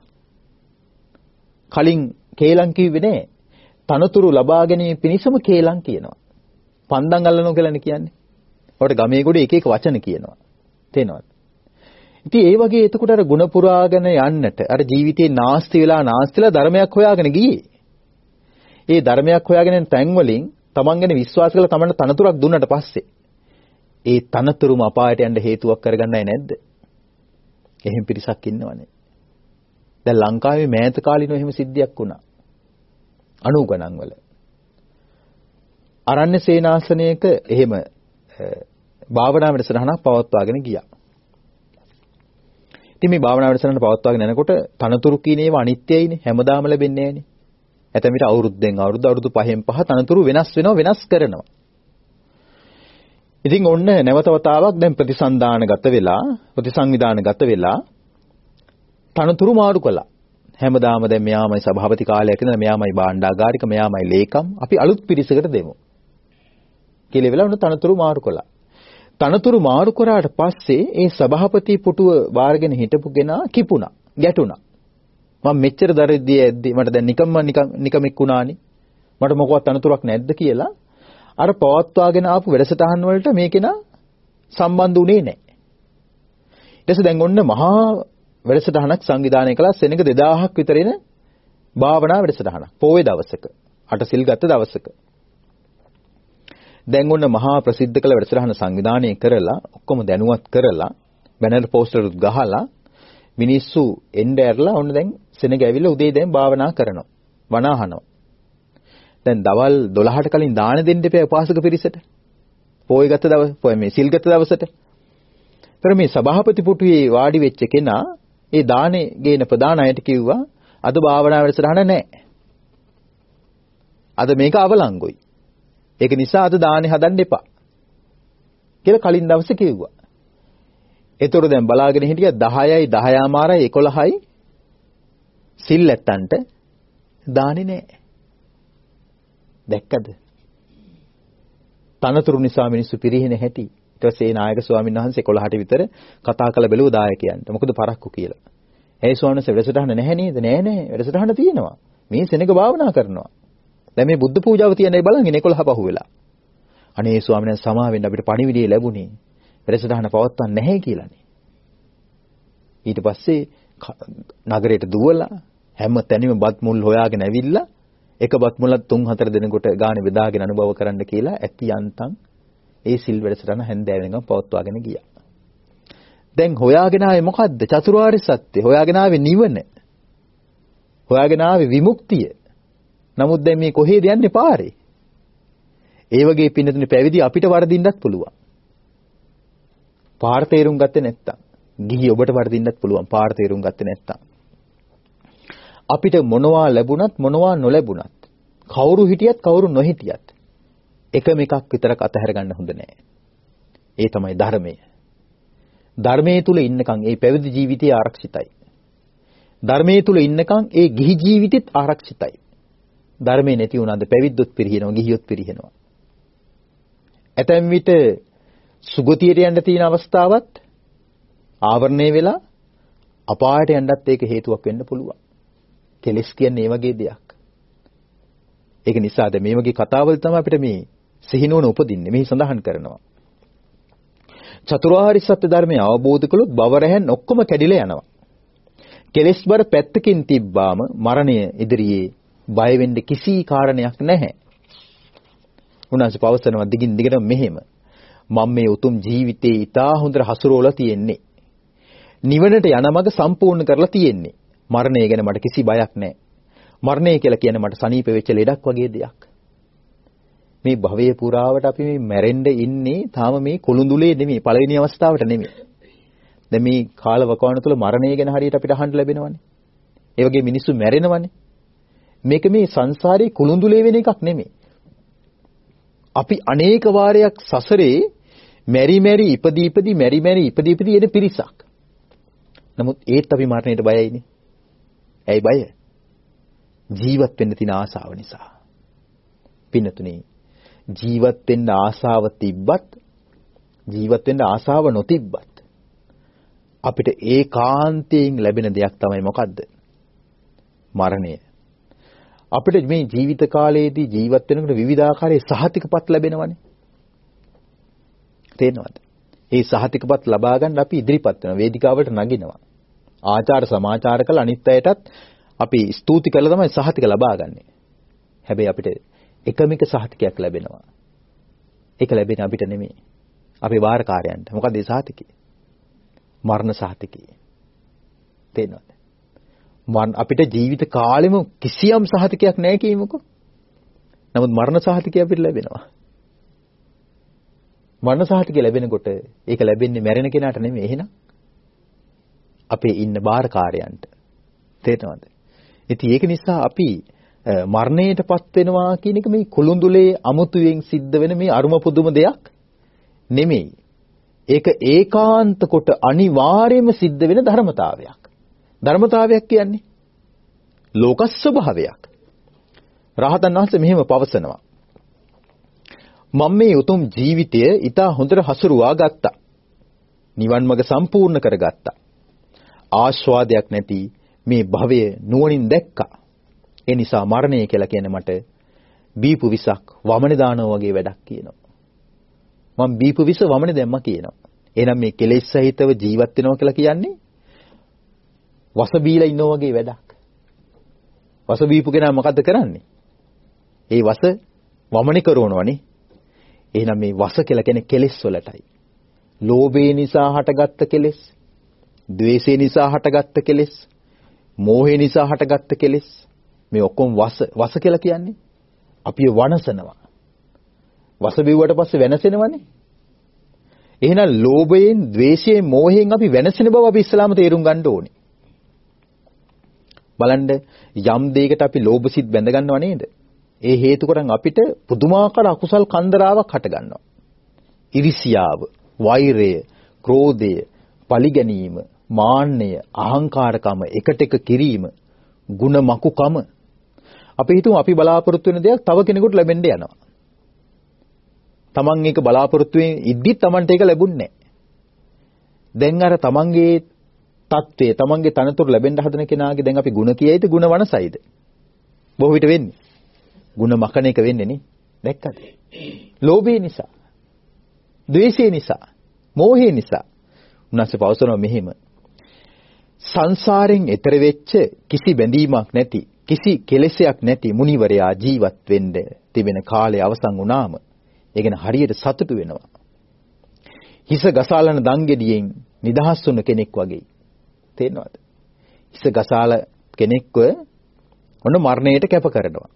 කලින් කේලම් කිව්වේ නැහැ. තනතුරු ලබා ගැනීම පිණිසම කේලම් කියනවා. පන්දම් අල්ලනවා කියලානේ කියන්නේ. ඔකට ගමේ ගොඩ එක එක වචන කියනවා. තේනවද? ඉතින් ඒ වගේ එතකොට අර ಗುಣ පුරාගෙන යන්නට අර ජීවිතේ නාස්ති වෙලා නාස්තිලා ධර්මයක් හොයාගෙන ගියේ. ඒ ධර්මයක් හොයාගෙන තැන් වලින් තමන් ගැන විශ්වාස කරලා තමන්ට තනතුරක් දුන්නට පස්සේ ඒ තනතුරුම අපායට යන්න හේතුවක් කරගන්නයි නැද්ද? එහෙම පිරිසක් ඉන්නවනේ. දැන් ලංකාවේ මෑත කාලිනව එහෙම සිද්ධියක් වුණා. 90 ගණන් වල. අරණ්‍ය සේනාසනයක එහෙම භාවනා වැඩසටහනක් පවත්වාගෙන ගියා. ඉතින් මේ භාවනා වැඩසටහන පවත්වාගෙන යනකොට තනතුරු කියන ඒවා අනිත්‍යයිනේ හැමදාම ලැබෙන්නේ නැහනේ. ඇතැම් විට අවුරුද්දෙන් අවුරුද්ද අවුරුදු පහෙන් පහ තනතුරු වෙනස් වෙනවා වෙනස් කරනවා. ඉතින් ඔන්න නැවත වතාවක් දැන් ප්‍රතිසන්දානගත වෙලා ප්‍රතිසංවිධානගත වෙලා තනතුරු මාරු කළා. හැමදාම දැන් මෙයාමයි සභාපති කාලයක් ඉඳලා මෙයාමයි භාණ්ඩාගාරික මෙයාමයි ලේකම් අපි අලුත් පිරිසකට දෙමු. කියලා වෙලා ඔන්න තනතුරු මාරු කළා. තනතුරු මාරු කරාට පස්සේ ඒ සභාපති පුටුව බාරගෙන හිටපු කෙනා කිපුණා, ගැටුණා. මම මෙච්චර දරිද්දී ඇද්දි මට දැන් නිකම්ම නිකමෙක් වුණානේ. මට මොකවත් තනතුරක් නැද්ද කියලා අර පවත්වාගෙන ආපු වැඩසටහන් වලට මේ කෙනා සම්බන්ධ වුණේ නැහැ. ඊට පස්සේ දැන් ඔන්න මහා වැඩසටහනක් සංවිධානය කළා සෙනඟ 2000ක් විතර එන භාවනා වැඩසටහනක්. පොයේ දවසක. අට සිල් ගත්ත දවසක. දැන් ඔන්න මහා ප්‍රසිද්ධ කළ වැඩසටහන සංවිධානය කරලා ඔක්කොම දැනුවත් කරලා බැනර් පෝස්ටර් ගහලා මිනිස්සු එන්න ඇරලා ඔන්න දැන් සෙනග ඇවිල්ලා උදේ දැන් භාවනා කරනවා. වණ අහනවා. දැන් දවල් 12ට කලින් දාන දෙන්න එපා උපාසක පිරිසට. පොයි ගත දවස් පොයි මේ සිල් ගත දවසට. ඒතර මේ සභාපති පුටුවේ වාඩි වෙච්ච කෙනා ඒ දානේ ගේන ප්‍රධාන අයට කිව්වා අද භාවනා වැඩසටහන නැහැ. අද මේක අවලංගුයි. ඒක නිසා අද දානේ හදන්න එපා. කියලා කලින් දවසේ කිව්වා. ඒතර දැන් බලාගෙන හිටියා 10යි 10 මාරයි 11යි සිල් ඇත්තන්ට දානේ නැහැ. දැක්කද? තනතුරු නිසා මිනිස්සු පිරිහෙන හැටි. ඊට පස්සේ නායක ස්වාමීන් වහන්සේ 11ට විතර කතා කළ බැලුව දායකයන්ට. මොකද පරක්කු කියලා. ඇයි ස්වාමීන් වහන්සේ වැඩසටහන නැහැ නේද? නෑ නෑ වැඩසටහන තියෙනවා. මේ සෙනඟ භාවනා කරනවා. දැන් මේ බුද්ධ පූජාව තියන්නේ බලන් ඉන්නේ 11 පහුවෙලා. අනේ ස්වාමීන් වහන්සේ සමා වෙන්න අපිට පණිවිඩය ලැබුණේ. වැඩසටහන පවත්වන්න නැහැ කියලානේ. ඊට පස්සේ නගරයට දුවලා හැම තැනම බත් මුල් හොයාගෙන ඇවිල්ලා එක බත් මුලක් 3-4 දිනකට ගානේ බෙදාගෙන අනුභව කරන්න කියලා ඇති යන්තම් ඒ සිල් වැඩසටහන හැන්දෑවෙනකම් පවත්වාගෙන ගියා. දැන් හොයාගෙන ආවේ මොකද්ද? චතුරාර්ය සත්‍ය. හොයාගෙන ආවේ නිවන. හොයාගෙන ආවේ විමුක්තිය. නමුත් දැන් මේ කොහෙද යන්නේ පාරේ? ඒ වගේ පින්නතුනේ පැවිදි අපිට වරදින්නත් පුළුවන්. පාර තේරුම් ගත්තේ නැත්තම්. ගිහි ඔබට වරදින්නත් පුළුවන් පාර තේරුම් ගත්තේ නැත්තම්. අපිට මොනවා ලැබුණත් මොනවා නොලැබුණත් කවුරු හිටියත් කවුරු නොහිටියත් එකම එකක් විතරක් අතහැර ගන්න හොඳ නෑ. ඒ තමයි ධර්මය. ධර්මයේ තුල ඉන්නකම් ඒ පැවිදි ජීවිතය ආරක්ෂිතයි. ධර්මයේ තුල ඉන්නකම් ඒ ගිහි ජීවිතෙත් ආරක්ෂිතයි. ධර්මයේ නැති වුණාද පැවිද්දොත් පිරිහිනවා ගිහියොත් පිරිහිනවා. ඇතැම් විට සුගතියට යන්න තියෙන අවස්ථාවත් ආවරණය වෙලා අපායට යන්නත් ඒක හේතුවක් වෙන්න පුළුවන්. කෙලස් කියන්නේ ඒ වගේ දෙයක්. ඒක නිසා දැන් මේ වගේ කතාවල තමයි අපිට මේ සිහිනුවන උපදින්නේ. මෙහි සඳහන් කරනවා. චතුරාර්ය සත්‍ය ධර්මය අවබෝධ කළොත් භව රැහන් ඔක්කොම කැඩිලා යනවා. කෙලස් බර පැත්තකින් තිබ්බාම මරණය ඉදිරියේ බය වෙන්න කිසි කාරණයක් නැහැ. උන්වහන්සේ පවසනවා දිගින් දිගටම මෙහෙම. මම මේ උතුම් ජීවිතේ ඊටා හොඳට හසුරවලා තියෙන්නේ. නිවනට යන මඟ සම්පූර්ණ කරලා තියෙන්නේ. මරණය ගැන මට කිසි බයක් නැහැ. මරණය කියලා කියන්නේ මට සනීප වෙච්ච ලෙඩක් වගේ දෙයක්. මේ භවයේ පුරාවට අපි මේ මැරෙන්න ඉන්නේ තාම මේ කුළුඳුලේ නෙමෙයි පළවෙනි අවස්ථාවට නෙමෙයි. දැන් මේ කාලවකවාන තුළ මරණය ගැන හරියට අපිට අහන්න ලැබෙනවනේ. ඒ වගේ මිනිස්සු මැරෙනවනේ. මේක මේ සංසාරේ කුළුඳුලේ වෙන එකක් නෙමෙයි. අපි අනේක වාරයක් සසරේ මෙරි මෙරි ඉපදී ඉපදී මෙරි මෙරි ඉපදී ඉපදී එන පිරිසක්. නමුත් ඒත් අපි මරණයට බයයිනේ. ඇයි බය? ජීවත් වෙන්න තියෙන ආසාව නිසා. පින්නතුනේ ජීවත් වෙන්න ආසාව තිබ්බත් ජීවත් වෙන්න ආසාව නොතිබ්බත් අපිට ඒකාන්තයෙන් ලැබෙන දෙයක් තමයි මොකද්ද? මරණය. අපිට මේ ජීවිත කාලයේදී ජීවත් වෙනකොට විවිධාකාරයේ සහතිකපත් ලැබෙනවනේ. තේරෙනවද? ඒ සහතිකපත් ලබා ගන්න අපි ඉදිරිපත් වෙන වේදිකාවට නගිනවා. ආචාර සමාචාර කළ අනිත් අයටත් අපි ස්තුති කළා තමයි සහතික ලබා ගන්නෙ. හැබැයි අපිට එකම එක සහතිකයක් ලැබෙනවා. ඒක ලැබෙන්නේ අපිට නෙමෙයි. අපේ වාරකාරයන්ට. මොකද ඒ සහතිකේ? මරණ සහතිකේ. තේරෙනවද? මන් අපිට ජීවිත කාලෙම කිසියම් සහතිකයක් නැහැ කියමුකෝ. නමුත් මරණ සහතිකය අපිට ලැබෙනවා. මරණ සහතිකය ලැබෙනකොට ඒක ලැබෙන්නේ මැරෙන කෙනාට නෙමෙයි එහෙනම් අපේ ඉන්න බාරකාරයන්ට. තේරෙනවද? ඉතින් ඒක නිසා අපි මරණයටපත් වෙනවා කියන එක මේ කුළුඳුලේ අමුතුවෙන් සිද්ධ වෙන මේ අරුම පුදුම දෙයක් නෙමෙයි. ඒක ඒකාන්ත කොට අනිවාර්යයෙන්ම සිද්ධ වෙන ධර්මතාවයක්. ධර්මතාවයක් කියන්නේ ලෝක ස්වභාවයක්. රහතන් වහන්සේ මෙහෙම පවසනවා. මම මේ උතුම් ජීවිතය ඊට හොඳට හසුරුවා ගත්තා. නිවන් මඟ සම්පූර්ණ කරගත්තා. ආස්වාදයක් නැති මේ භවය නුවණින් දැක්කා. ඒ නිසා මරණය කියලා කියන්නේ මට බීපු විසක් වමනේ දානවා වගේ වැඩක් කියනවා. මම බීපු විස වමනේ දැම්මා කියනවා. එහෙනම් මේ කෙලෙස් සහිතව ජීවත් වෙනවා කියලා කියන්නේ වස බීලා ඉන්නවා වගේ වැඩක්. වස බීපු කෙනා මොකද්ද කරන්නේ? ඒ වස වමනේ කරනවනේ. එහෙනම් මේ වස කියලා කියන්නේ කෙලෙස් වලටයි. ලෝභය නිසා හටගත්ත කෙලෙස්, ද්වේෂය නිසා හටගත්ත කෙලෙස්, මෝහය නිසා හටගත්ත කෙලෙස් මේ ඔක්කොම වස වස කියලා කියන්නේ අපිව වනසනවා. වස බිව්වට පස්සේ වෙනසෙනවනේ. එහෙනම් ලෝභයෙන්, ద్వේෂයෙන්, මෝහයෙන් අපි වෙනසෙන බව අපි ඉස්ලාම තේරුම් ගන්න ඕනේ. බලන්න යම් දෙයකට අපි ලෝභසිත බැඳ ගන්නව නේද? ඒ හේතු කරන් අපිට පුදුමාකාර අකුසල් කන්දරාවක් හට ගන්නවා. ඉරිසියාව, වෛරය, ක්‍රෝධය, පලිගැනීම, මාන්නය, අහංකාරකම, එකට එක කිරීම, ಗುಣ මකුකම. අපි හිතමු අපි බලාපොරොත්තු වෙන දෙයක් තව කෙනෙකුට ලැබෙන්න යනවා. Taman ඒක බලාපොරොත්තු වෙන ඉද්දිත් Tamanට ඒක ලැබුණේ නැහැ. දැන් අර Tamanගේ தત્ත්වය තමන්ගේ තනතුරු ලැබෙන්න හදන කෙනාගේ දැන් අපි ಗುಣ කියයිද ಗುಣ වනසයිද? බොහෝ විට වෙන්නේ. ಗುಣ මකන එක වෙන්නේ නේ. දැක්කද? ලෝභය නිසා ද්වේෂය නිසා මෝහය නිසා. උන්වහන්සේ පවසනවා මෙහෙම. සංසාරෙන් එතර වෙච්ච කිසි බැඳීමක් නැති කිසි කෙලෙසයක් නැති මුනිවරයා ජීවත් වෙන්න තිබෙන කාලය අවසන් වුණාම ඒ ගැන හරියට සතුටු වෙනවා. හිස ගසාලන දංගෙඩියෙන් නිදහස් වුණ කෙනෙක් වගේ. තේරෙනවද? හිස ගසාල කෙනෙක්ව ඔන්න මරණයට කැප කරනවා.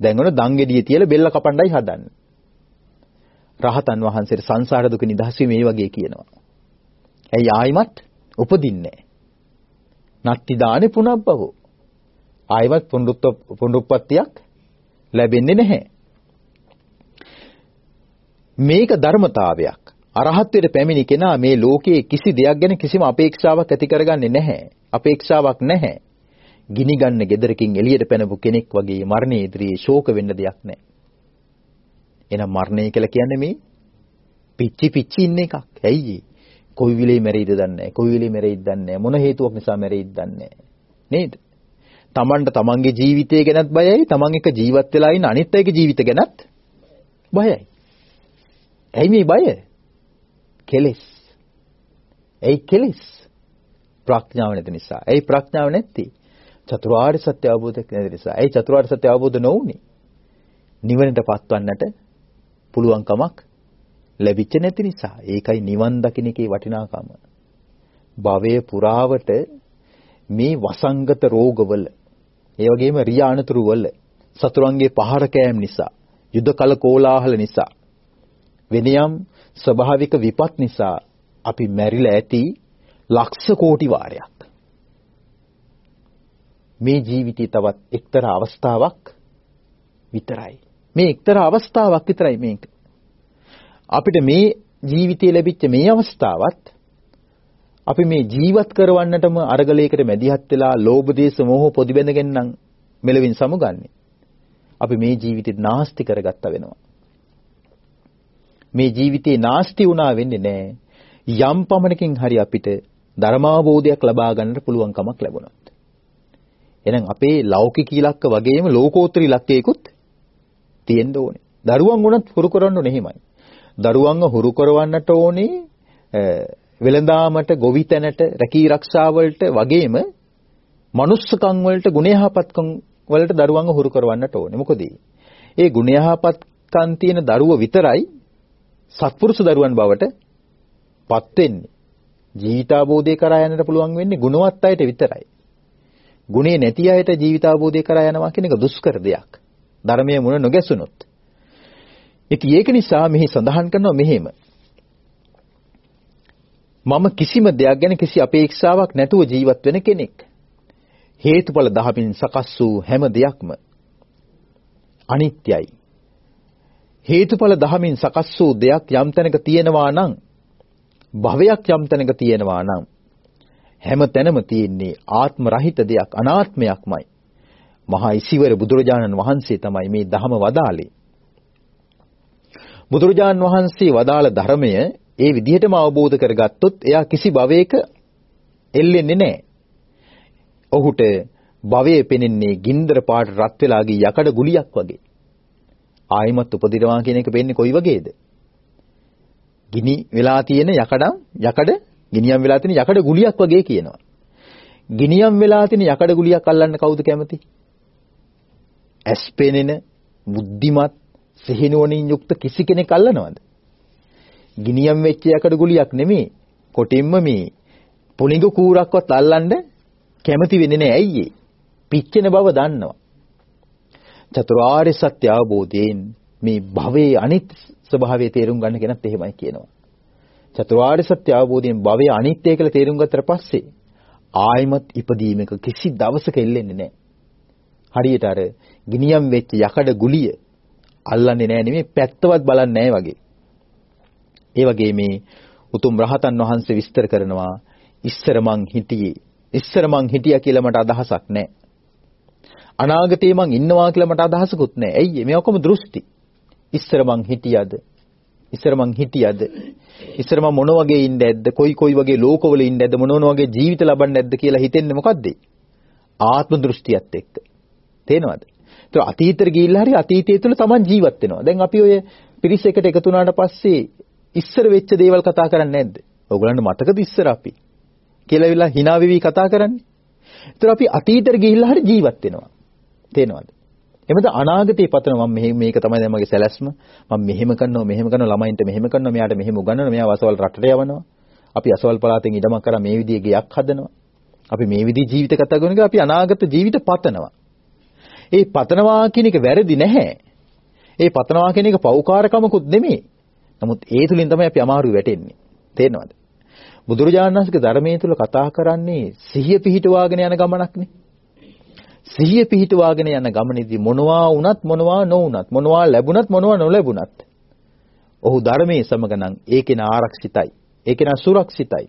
දැන් ඔන්න දංගෙඩිය තියලා බෙල්ල කපන්නයි හදන්නේ. රහතන් වහන්සේට සංසාර දුක නිදහස් වීම මේ වගේ කියනවා. ඇයි ආයිමත් උපදින්නේ නත්ති දානේ පුනබ්බව. ආයිමත් පුනරුත්පත්තියක් ලැබෙන්නේ නැහැ. මේක ධර්මතාවයක්. අරහත්ත්වයට පැමිණි කෙනා මේ ලෝකයේ කිසි දෙයක් ගැන කිසිම අපේක්ෂාවක් ඇති කරගන්නේ නැහැ. අපේක්ෂාවක් නැහැ. ගිනි ගන්න ගෙදරකින් එළියට පැනපු කෙනෙක් වගේ මරණය ඉදිරියේ ශෝක වෙන්න දෙයක් නැහැ. එහෙනම් මරණය කියලා කියන්නේ මේ පිච්චි පිච්චි ඉන්න එකක්. ඇයි කොයි විලේ මැරෙයිද දන්නේ නැහැ. කොයි විලේ මැරෙයිද දන්නේ නැහැ. මොන හේතුවක් නිසා මැරෙයිද දන්නේ නැහැ. නේද? Tamanට Tamanගේ ජීවිතය ගැනත් බයයි. Taman එක ජීවත් වෙලා ඉන්න අනිත් අයගේ ජීවිත ගැනත් බයයි. ඇයි මේ බය? කෙලෙස්. ඇයි කෙලෙස්? ප්‍රඥාව නැති නිසා. ඇයි ප්‍රඥාව නැත්තේ? චතුරාර්ය සත්‍ය අවබෝධ නැති නිසා. ඇයි චතුරාර්ය සත්‍ය අවබෝධ නොවුනේ? නිවනට පත්වන්නට පුළුවන් කමක් ලැබිච්ච නැති නිසා. ඒකයි නිවන් දකින්න එකේ වටිනාකම. භවයේ පුරාවට මේ වසංගත රෝගවල ඒ වගේම රියානතුරු වල සතුරන්ගේ පහර කෑම් නිසා යුද කල කෝලාහල නිසා වෙනියම් ස්වභාවික විපත් නිසා අපි මැරිලා ඇති ලක්ෂ කෝටි වාරයක් මේ ජීවිතය තවත් එක්තරා අවස්ථාවක් විතරයි මේ එක්තරා අවස්ථාවක් විතරයි මේක අපිට මේ ජීවිතයේ ලැබිච්ච මේ අවස්ථාවත් අපි මේ ජීවත් කරවන්නටම අරගලයකට මැදිහත් වෙලා ලෝභ දේශ මොහ පොදි බැඳගෙන නම් මෙලවින් සමුගන්නේ. අපි මේ ජීවිතේ නාස්ති කරගත්ත වෙනවා. මේ ජීවිතේ නාස්ති වුණා වෙන්නේ නැහැ. යම් පමණකින් හරි අපිට ධර්මාබෝධයක් ලබා ගන්නට පුළුවන් කමක් ලැබුණොත්. එහෙනම් අපේ ලෞකික ඉලක්ක වගේම ලෝකෝත්තර ඉලක්කයකුත් තියෙන්න ඕනේ. දරුවන් උනත් හුරු කරන්න ඕනේ එහෙමයි. දරුවන්ව හුරු කරවන්නට ඕනේ වෙළඳාමට, ගොවිතැනට, රැකී රක්ෂාවලට වගේම මනුස්සකම් වලට, ගුණයහපත්කම් වලට දරුවන්ව හුරු කරවන්නට ඕනේ. මොකද ඒ ගුණයහපත්කම් තියෙන දරුව විතරයි සත්පුරුෂ දරුවන් බවට පත් වෙන්නේ. ජීවිතාබෝධය කරා යන්නට පුළුවන් වෙන්නේ ගුණවත් අයට විතරයි. ගුණේ නැති අයට ජීවිතාබෝධය කරා යනවා කියන එක දුෂ්කර දෙයක්. ධර්මයේ මුණ නොගැසුනොත්. ඉතින් ඒක නිසා මෙහි සඳහන් කරනවා මෙහෙම. මම කිසිම දෙයක් ගැන කිසි අපේක්ෂාවක් නැතුව ජීවත් වෙන කෙනෙක්. හේතුඵල දහමින් සකස් වූ හැම දෙයක්ම අනිත්‍යයි. හේතුඵල දහමින් සකස් වූ දෙයක් යම් තැනක තියෙනවා නම් භවයක් යම් තැනක තියෙනවා නම් හැම තැනම තියෙන්නේ ආත්ම රහිත දෙයක් අනාත්මයක්මයි. මහා ඉසිවර බුදුරජාණන් වහන්සේ තමයි මේ ධහම වදාළේ. බුදුරජාණන් වහන්සේ වදාළ ධර්මය ඒ විදිහටම අවබෝධ කරගත්තොත් එයා කිසි භවයක එල්ලෙන්නේ නැහැ. ඔහුට භවයේ පෙනෙන්නේ ගින්දර පාට රත් වෙලා ගිය යකඩ ගුලියක් වගේ. ආයිමත් උපදිනවා කියන එක වෙන්නේ කොයි වගේද? ගිනි වෙලා තියෙන යකඩම් යකඩ ගිනියම් වෙලා තියෙන යකඩ ගුලියක් වගේ කියනවා. ගිනියම් වෙලා තියෙන යකඩ ගුලියක් අල්ලන්න කවුද කැමති? ඇස් පෙනෙන බුද්ධිමත් සිහිනුවණින් යුක්ත කිසි කෙනෙක් අල්ලනවද? ගිනියම් වෙච්ච යකඩ ගුලියක් නෙමෙයි. කොටින්ම මේ පොලිඟ කූරක්වත් අල්ලන්න කැමති වෙන්නේ නැහැ. ඇයි පිච්චෙන බව දන්නවා. චතුරාර්ය සත්‍ය අවබෝධයෙන් මේ භවයේ අනිත් ස්වභාවය තේරුම් ගන්න කෙනත් එහෙමයි කියනවා. චතුරාර්ය සත්‍ය අවබෝධයෙන් භවයේ අනිත්‍ය කියලා තේරුම් ගත්තට පස්සේ ආයිමත් ඉපදීමක කිසි දවසක එල්ලෙන්නේ නැහැ. හරියට අර ගිනියම් වෙච්ච යකඩ ගුලිය අල්ලන්නේ නැහැ නෙමෙයි පැත්තවත් බලන්නේ නැහැ වගේ. ඒ වගේ මේ උතුම් රහතන් වහන්සේ විස්තර කරනවා ඉස්සර මං හිටියේ ඉස්සර මං හිටියා කියලා මට අදහසක් නැහැ. අනාගතේ මං ඉන්නවා කියලා මට අදහසකුත් නැහැ. ඇයි මේ ඔක්කොම දෘෂ්ටි. ඉස්සර මං හිටියද? ඉස්සර මං හිටියද? ඉස්සර මම මොන වගේ ඉන්න ඇද්ද? කොයි කොයි වගේ ලෝකවල ඉන්න ඇද්ද? මොන මොන වගේ ජීවිත ලබන්න ඇද්ද කියලා හිතෙන්නේ මොකද්ද? ආත්ම දෘෂ්ටියත් එක්ක. තේනවද? ඒතර අතීතෙට ගිහිල්ලා හරි අතීතය තුළ Taman ජීවත් වෙනවා. දැන් අපි ඔය පිරිස එකට එකතු වුණාට පස්සේ ඉස්සර වෙච්ච දේවල් කතා කරන්නේ නැද්ද? ඔයගලන්ට මතකද ඉස්සර අපි? කියලා විලා hina වෙවි කතා කරන්නේ. ඒතර අපි අතීතෙට ගිහිල්ලා හරි ජීවත් වෙනවා. තේනවද? එමෙද අනාගතේ පතන මම මෙහෙ මේක තමයි දැන් මගේ සැලැස්ම. මම මෙහෙම කරනවා මෙහෙම කරනවා ළමයින්ට මෙහෙම කරනවා මෙයාට මෙහෙම උගන්වනවා මෙයා අසවල් රටට යවනවා. අපි අසවල් පළාතෙන් ඉඩමක් කරා මේ විදිහේ ගයක් හදනවා. අපි මේ විදිහේ ජීවිත කතා කරන එක අපි අනාගත ජීවිත පතනවා. ඒ පතනවා කියන එක වැරදි නැහැ. ඒ පතනවා කියන එක පෞකාරකමකුත් නෙමෙයි. නමුත් ඒ තුලින් තමයි අපි අමාරු වැටෙන්නේ. තේරෙනවද? බුදුරජාණන් වහන්සේගේ ධර්මයේ තුල කතා කරන්නේ සිහිය පිහිටුවාගෙන යන ගමනක්නේ. සිහිය පිහිටුවාගෙන යන ගමනේදී මොනවා වුණත් මොනවා නොවුණත් මොනවා ලැබුණත් මොනවා නොලැබුණත් ඔහු ධර්මයේ සමග නම් ඒකේන ආරක්ෂිතයි ඒකේන සුරක්ෂිතයි.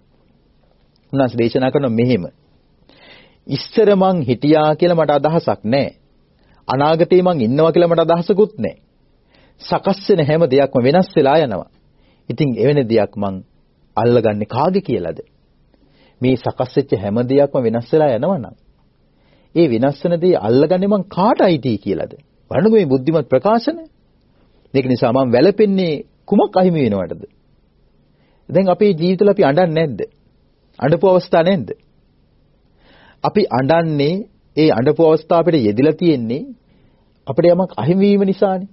උනාස් දේශනා කරන මෙහෙම ඉස්සර මං හිටියා කියලා මට අදහසක් නැහැ අනාගතේ මං ඉන්නවා කියලා මට අදහසකුත් නැහැ සකස් වෙන හැම දෙයක්ම වෙනස් වෙලා යනවා. ඉතින් එවැනි දෙයක් මං අල්ලගන්නේ කාගේ කියලාද? මේ සකස් වෙච්ච හැම දෙයක්ම වෙනස් වෙලා යනවා ඒ වෙනස් වෙන දේ අල්ලගන්නේ මං කාට අයිති කියලාද? බලන්නකෝ මේ බුද්ධිමත් ප්‍රකාශන. මේක නිසා මම වැළපෙන්නේ කුමක් අහිමි වෙනවටද? දැන් අපේ ජීවිතවල අපි අඬන්නේ නැද්ද? අඬපු අවස්ථා නැද්ද? අපි අඬන්නේ ඒ අඬපු අවස්ථාව අපිට යෙදිලා තියෙන්නේ අපිට යමක් අහිමි වීම නිසානේ.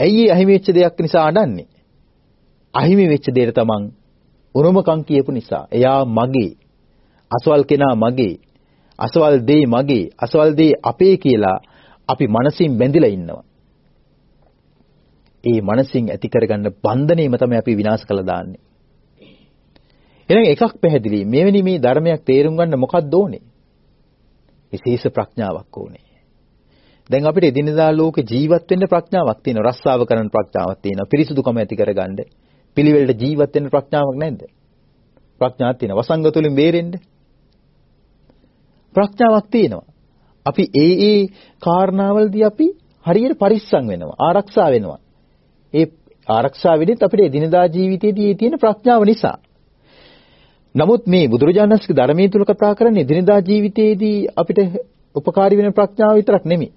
ඇයි ඒ අහිමි වෙච්ච දෙයක් නිසා අඬන්නේ? අහිමි වෙච්ච දෙයට තමන් උරුමකම් කියපු නිසා. එයා මගේ. අසවල් කෙනා මගේ. අසවල් දේ මගේ අසවල් දේ අපේ කියලා අපි මනසින් බැඳිලා ඉන්නවා. ඒ මනසින් ඇති කරගන්න බන්ධනයම තමයි අපි විනාශ කළා දාන්නේ. එහෙනම් එකක් පැහැදිලි මෙවැනි මේ ධර්මයක් තේරුම් ගන්න මොකක්ද ඕනේ? විශේෂ ප්‍රඥාවක් ඕනේ. දැන් අපිට එදිනදා ලෝකේ ජීවත් වෙන්න ප්‍රඥාවක් තියෙනවා. රස්සාව කරන ප්‍රඥාවක් තියෙනවා. පිරිසුදුකම ඇති කරගන්න. පිළිවෙලට ජීවත් වෙන්න ප්‍රඥාවක් නැද්ද? ප්‍රඥාවක් තියෙනවා. වසංග තුලින් බේරෙන්න. ප්‍රඥාවක් තියෙනවා. අපි ඒ ඒ කාරණාවලදී අපි හරියට පරිස්සම් වෙනවා, ආරක්ෂා වෙනවා. ඒ ආරක්ෂා වෙන්නේ අපිට එදිනදා ජීවිතයේදී තියෙන ප්‍රඥාව නිසා. නමුත් මේ බුදුරජාණන්සේගේ ධර්මයේ තුල කතා කරන්නේ එදිනදා ජීවිතයේදී අපිට උපකාරී වෙන ප්‍රඥාව විතරක් නෙමෙයි.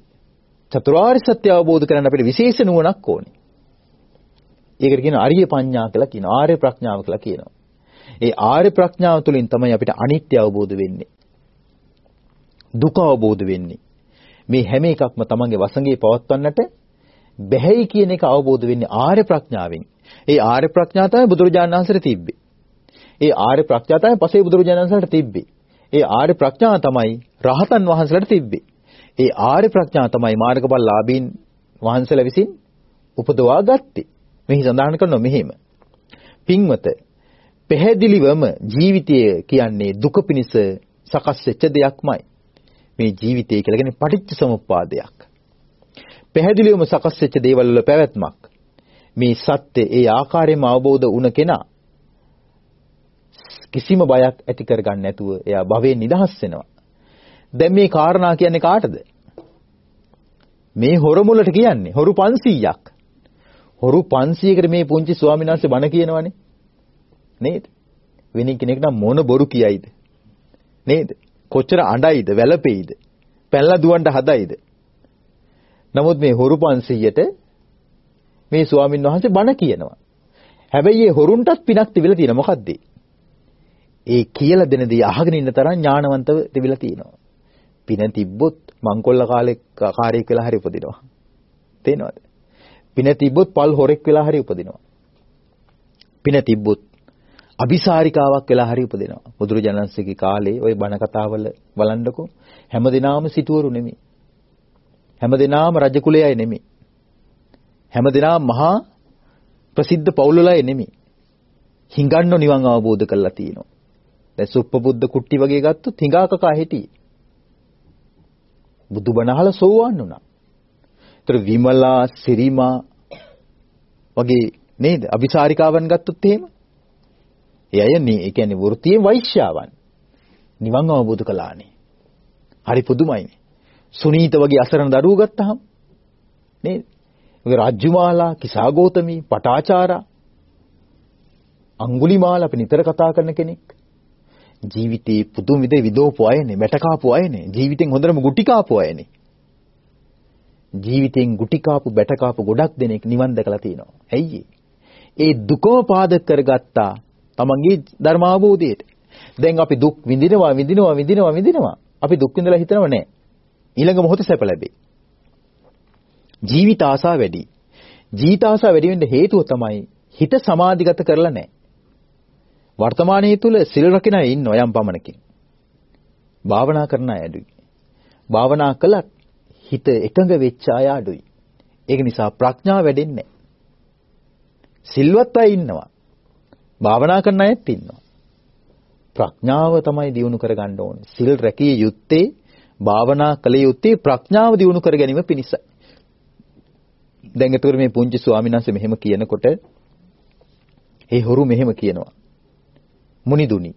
චතුරාර්ය සත්‍ය අවබෝධ කරගන්න අපිට විශේෂ නුවණක් ඕනේ. ඒකට කියන ආර්ය පඤ්ඤා කියලා කියනවා. ආර්ය ප්‍රඥාව කියලා කියනවා. ඒ ආර්ය ප්‍රඥාව තුළින් තමයි අපිට අනිත්‍ය අවබෝධ වෙන්නේ. දුක අවබෝධ වෙන්නේ. මේ හැම එකක්ම තමන්ගේ වසඟේ පවත්වන්නට බැහැයි කියන එක අවබෝධ වෙන්නේ ආර්ය ප්‍රඥාවෙන්. ඒ ආර්ය ප්‍රඥාව තමයි බුදුරජාණන් වහන්සේට තිබ්බේ. ඒ ආර්ය ප්‍රඥාව තමයි පසේ බුදුරජාණන් වහන්සේට තිබ්බේ. ඒ ආර්ය ප්‍රඥාව තමයි රහතන් වහන්සේලාට තිබ්බේ. ඒ ආර්ය ප්‍රඥාව තමයි මාර්ගඵල ලාභීන් වහන්සේලා විසින් උපදවා ගත්තේ. මෙහි සඳහන් කරනවා මෙහෙම. පින්වත පැහැදිලිවම ජීවිතය කියන්නේ දුක පිණිස සකස් වෙච්ච දෙයක්මයි. මේ ජීවිතය කියලා කියන්නේ පටිච්ච සමුප්පාදයක්. පැහැදිලිවම සකස් වෙච්ච දේවල් වල පැවැත්මක්. මේ සත්‍ය ඒ ආකාරයෙන්ම අවබෝධ වුණ කෙනා කිසිම බයක් ඇති කරගන්න නැතුව එයා භවයෙන් නිදහස් වෙනවා. දැන් මේ කාරණා කියන්නේ කාටද? මේ හොරු මුලට කියන්නේ හොරු 500ක්. හොරු 500කට මේ පුංචි ස්වාමීන් වහන්සේ බණ කියනවනේ. නේද? වෙන කෙනෙක් නම් මොන බොරු කියයිද? නේද? කොච්චර අඬයිද වැළපෙයිද? පැනලා දුවන්න හදයිද? නමුත් මේ හොරු 500ට මේ ස්වාමින් වහන්සේ බණ කියනවා. හැබැයි ඒ හොරුන්ටත් පිනක් තිබිලා තියෙන මොකද්ද? ඒ කියලා දෙන දේ අහගෙන ඉන්න තරම් ඥානවන්තව තිබිලා තියෙනවා. පින තිබ්බොත් මංකොල්ල කාලේ කාර්යයක් වෙලා හරි උපදිනවා. තේනවද? පින තිබ්බොත් පල් හොරෙක් වෙලා හරි උපදිනවා. පින තිබ්බොත් අபிසාරිකාවක් වෙලා හරි උපදිනවා. බුදුරජාණන්සේගේ කාලේ ওই බණ කතාවල බලන්නකෝ හැමදෙනාම සිටවරු නෙමෙයි. හැමදෙනාම රජ කුලයේ අය නෙමෙයි. හැමදෙනාම මහා ප්‍රසිද්ධ පවුල්වල අය නෙමෙයි. හිඟන්නෝ නිවන් අවබෝධ කරලා තියෙනවා. දැන් සුප්පබුද්ධ කුට්ටි වගේ ගත්තොත් හිඟාකකා හිටියේ. බුදුබණ අහලා සෝවාන් වුණා. ඒතර විමලා, සිරිමා වගේ නේද? අபிසාරිකාවන් ගත්තොත් එහෙම ඒ අය ඒ කියන්නේ වෘත්තියෙන් වෛශ්‍යාවන්. නිවන් අවබෝධ කළානේ. හරි පුදුමයිනේ. සුනීත වගේ අසරණ දරුවෝ ගත්තාම නේද? ඔය රාජ්‍යමාලා, කිසాగෝතමී, පටාචාරා, අඟුලිමාල අපි නිතර කතා කරන කෙනෙක්. ජීවිතේ පුදුම විදිහේ විදෝපු අයනේ, මැට කාපු අයනේ, ජීවිතෙන් හොඳටම ගුටි කාපු අයනේ. ජීවිතෙන් ගුටි කාපු, බැට කාපු ගොඩක් දෙනෙක් නිවන් දැකලා තියෙනවා. ඇයි ඒ දුකම පාදක කරගත්තා තමන්ගේ ධර්ම අවබෝධයට. දැන් අපි දුක් විඳිනවා විඳිනවා විඳිනවා විඳිනවා. අපි දුක් විඳලා හිතනව නෑ. ඊළඟ මොහොතේ සැප ලැබේ. ජීවිත ආසා වැඩි. ජීවිත ආසා වැඩි වෙන්න හේතුව තමයි හිත සමාධිගත කරලා නැහැ. වර්තමානයේ තුල සිල් රකින අය ඉන්න යම් පමණකින්. භාවනා කරන අය අඩුයි. භාවනා කළත් හිත එකඟ වෙච්ච අය අඩුයි. ඒක නිසා ප්‍රඥාව වැඩෙන්නේ සිල්වත් අය ඉන්නවා. භාවනා කරන අයත් ඉන්නවා. ප්‍රඥාව තමයි දියුණු කරගන්න ඕනේ. සිල් රැකිය යුත්තේ භාවනා කළ යුත්තේ ප්‍රඥාව දියුණු කර ගැනීම පිණිසයි. දැන් ඒතර මේ පුංචි ස්වාමීන් වහන්සේ මෙහෙම කියනකොට ඒ හොරු මෙහෙම කියනවා. මුනිදුනි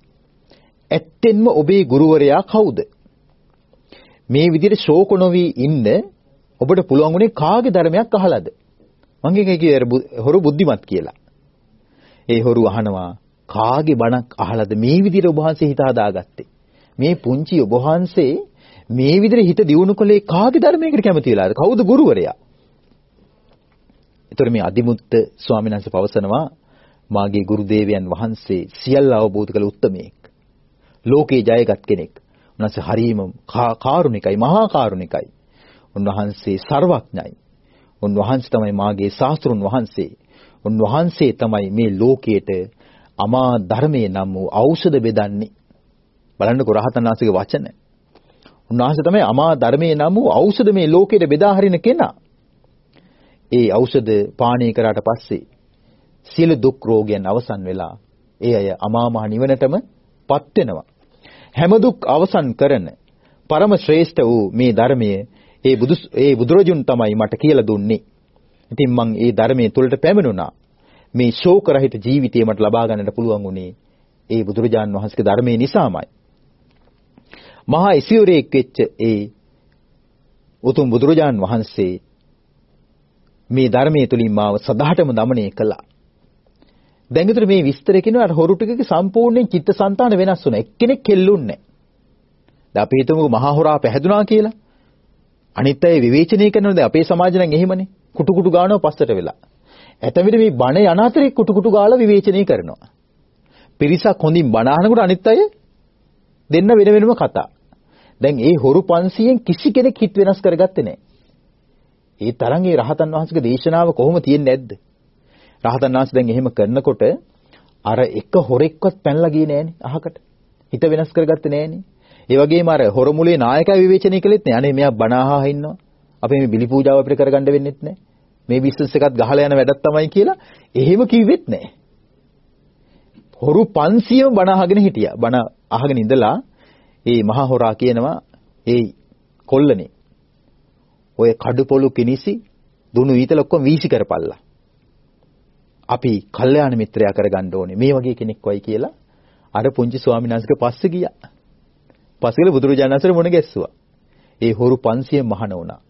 ඇත්තෙන්ම ඔබේ ගුරුවරයා කවුද? මේ විදිහට ශෝක නොවි ඉන්න ඔබට පුළුවන් උනේ කාගේ ධර්මයක් අහලාද? මං එකේ හොරු බුද්ධිමත් කියලා. ඒ හොරු අහනවා කාගේ බණක් අහලාද මේ විදිහට ඔබ වහන්සේ හිත හදාගත්තේ? මේ පුංචි ඔබ වහන්සේ මේ විදිහට හිත දියුණු කළේ කාගේ ධර්මයකට කැමති වෙලාද? කවුද ගුරුවරයා? ඒතර මේ අදිමුත්ත ස්වාමීන් වහන්සේ පවසනවා මාගේ ගුරු දේවයන් වහන්සේ සියල්ල අවබෝධ කළ උත්තමයෙක්. ලෝකේ ජයගත් කෙනෙක්. උන්වහන්සේ හරීම කාරුණිකයි, මහා කාරුණිකයි. උන්වහන්සේ ਸਰවඥයි. උන්වහන්සේ තමයි මාගේ ශාස්ත්‍රුන් වහන්සේ. උන්වහන්සේ තමයි මේ ලෝකයට අමා ධර්මයේ නම් වූ ඖෂධ බෙදන්නේ. බලන්නකෝ රහතන් වහන්සේගේ වචන. උන්වහන්සේ තමයි අමා ධර්මයේ නම් වූ ඖෂධ මේ ලෝකයට බෙදා හරින කෙනා. ඒ ඖෂධ පානය කරාට පස්සේ සියලු දුක් රෝගයන් අවසන් වෙලා ඒ අය අමා මහ නිවනටම පත් වෙනවා. හැම දුක් අවසන් කරන පරම ශ්‍රේෂ්ඨ වූ මේ ධර්මයේ ඒ බුදු ඒ බුදුරජුන් තමයි මට කියලා දුන්නේ. ඉතින් මං ඒ ධර්මයේ තුලට පැමිණුණා. මේ ශෝක රහිත ජීවිතය මට ලබා ගන්නට පුළුවන් වුණේ ඒ බුදුරජාන් වහන්සේගේ ධර්මයේ නිසාමයි. මහා ඉසියුරේක් වෙච්ච ඒ උතුම් බුදුරජාන් වහන්සේ මේ ධර්මයේ තුලින් මාව සදාටම দমনය කළා. දැන් විතර මේ විස්තර කියනවා අර හොරු ටිකක සම්පූර්ණයෙන් චිත්තසංතාන වෙනස් වුණා. එක්කෙනෙක් කෙල්ලුන්නේ නැහැ. දැන් අපි හිතමු මහා හොරා පැහැදුනා කියලා. අනිත් අය විවේචනය කරනවා දැන් අපේ සමාජ නම් එහෙමනේ. කුටු කුටු ගානව පස්සට වෙලා. ඇතැම් විට මේ බණ යන අතරේ කුටු කුටු ගාලා විවේචනය කරනවා. පිරිසක් හොඳින් බණ අහනකොට අනිත් අය දෙන්න වෙන වෙනම කතා. දැන් ඒ හොරු 500න් කිසි කෙනෙක් හිත වෙනස් කරගත්තේ නැහැ. ඒ තරම් ඒ රහතන් වහන්සේගේ දේශනාව කොහොම තියෙන්නේ නැද්ද? රහතන් වහන්සේ දැන් එහෙම කරනකොට අර එක හොරෙක්වත් පැනලා ගියේ නෑනේ අහකට. හිත වෙනස් කරගත්තේ නෑනේ. ඒ වගේම අර හොරමුලේ නායකයා විවේචනය කළෙත් නෑ. අනේ මෙයා බණ අහා ඉන්නවා. අපි මේ බිලි පූජාව අපිට කරගන්න වෙන්නෙත් නෑ. මේ බිස්නස් එකත් ගහලා යන වැඩක් තමයි කියලා එහෙම කිව්වෙත් නෑ. හොරු 500ම බණ අහගෙන හිටියා. බණ අහගෙන ඉඳලා ඒ මහා හොරා කියනවා ඒ කොල්ලනේ ඔය කඩුපොළු කිනිසි දුනු ඊතල ඔක්කොම වීසි කරපල්ලා. අපි කල්යාණ මිත්‍රයා කරගන්න ඕනේ. මේ වගේ කෙනෙක් වයි කියලා අර පුංචි ස්වාමීන් වහන්සේගේ පස්සේ ගියා. පස්සේ ගිහලා බුදුරජාණන් වහන්සේට මුණ ගැස්සුවා. ඒ හොරු 500 මහණ වුණා.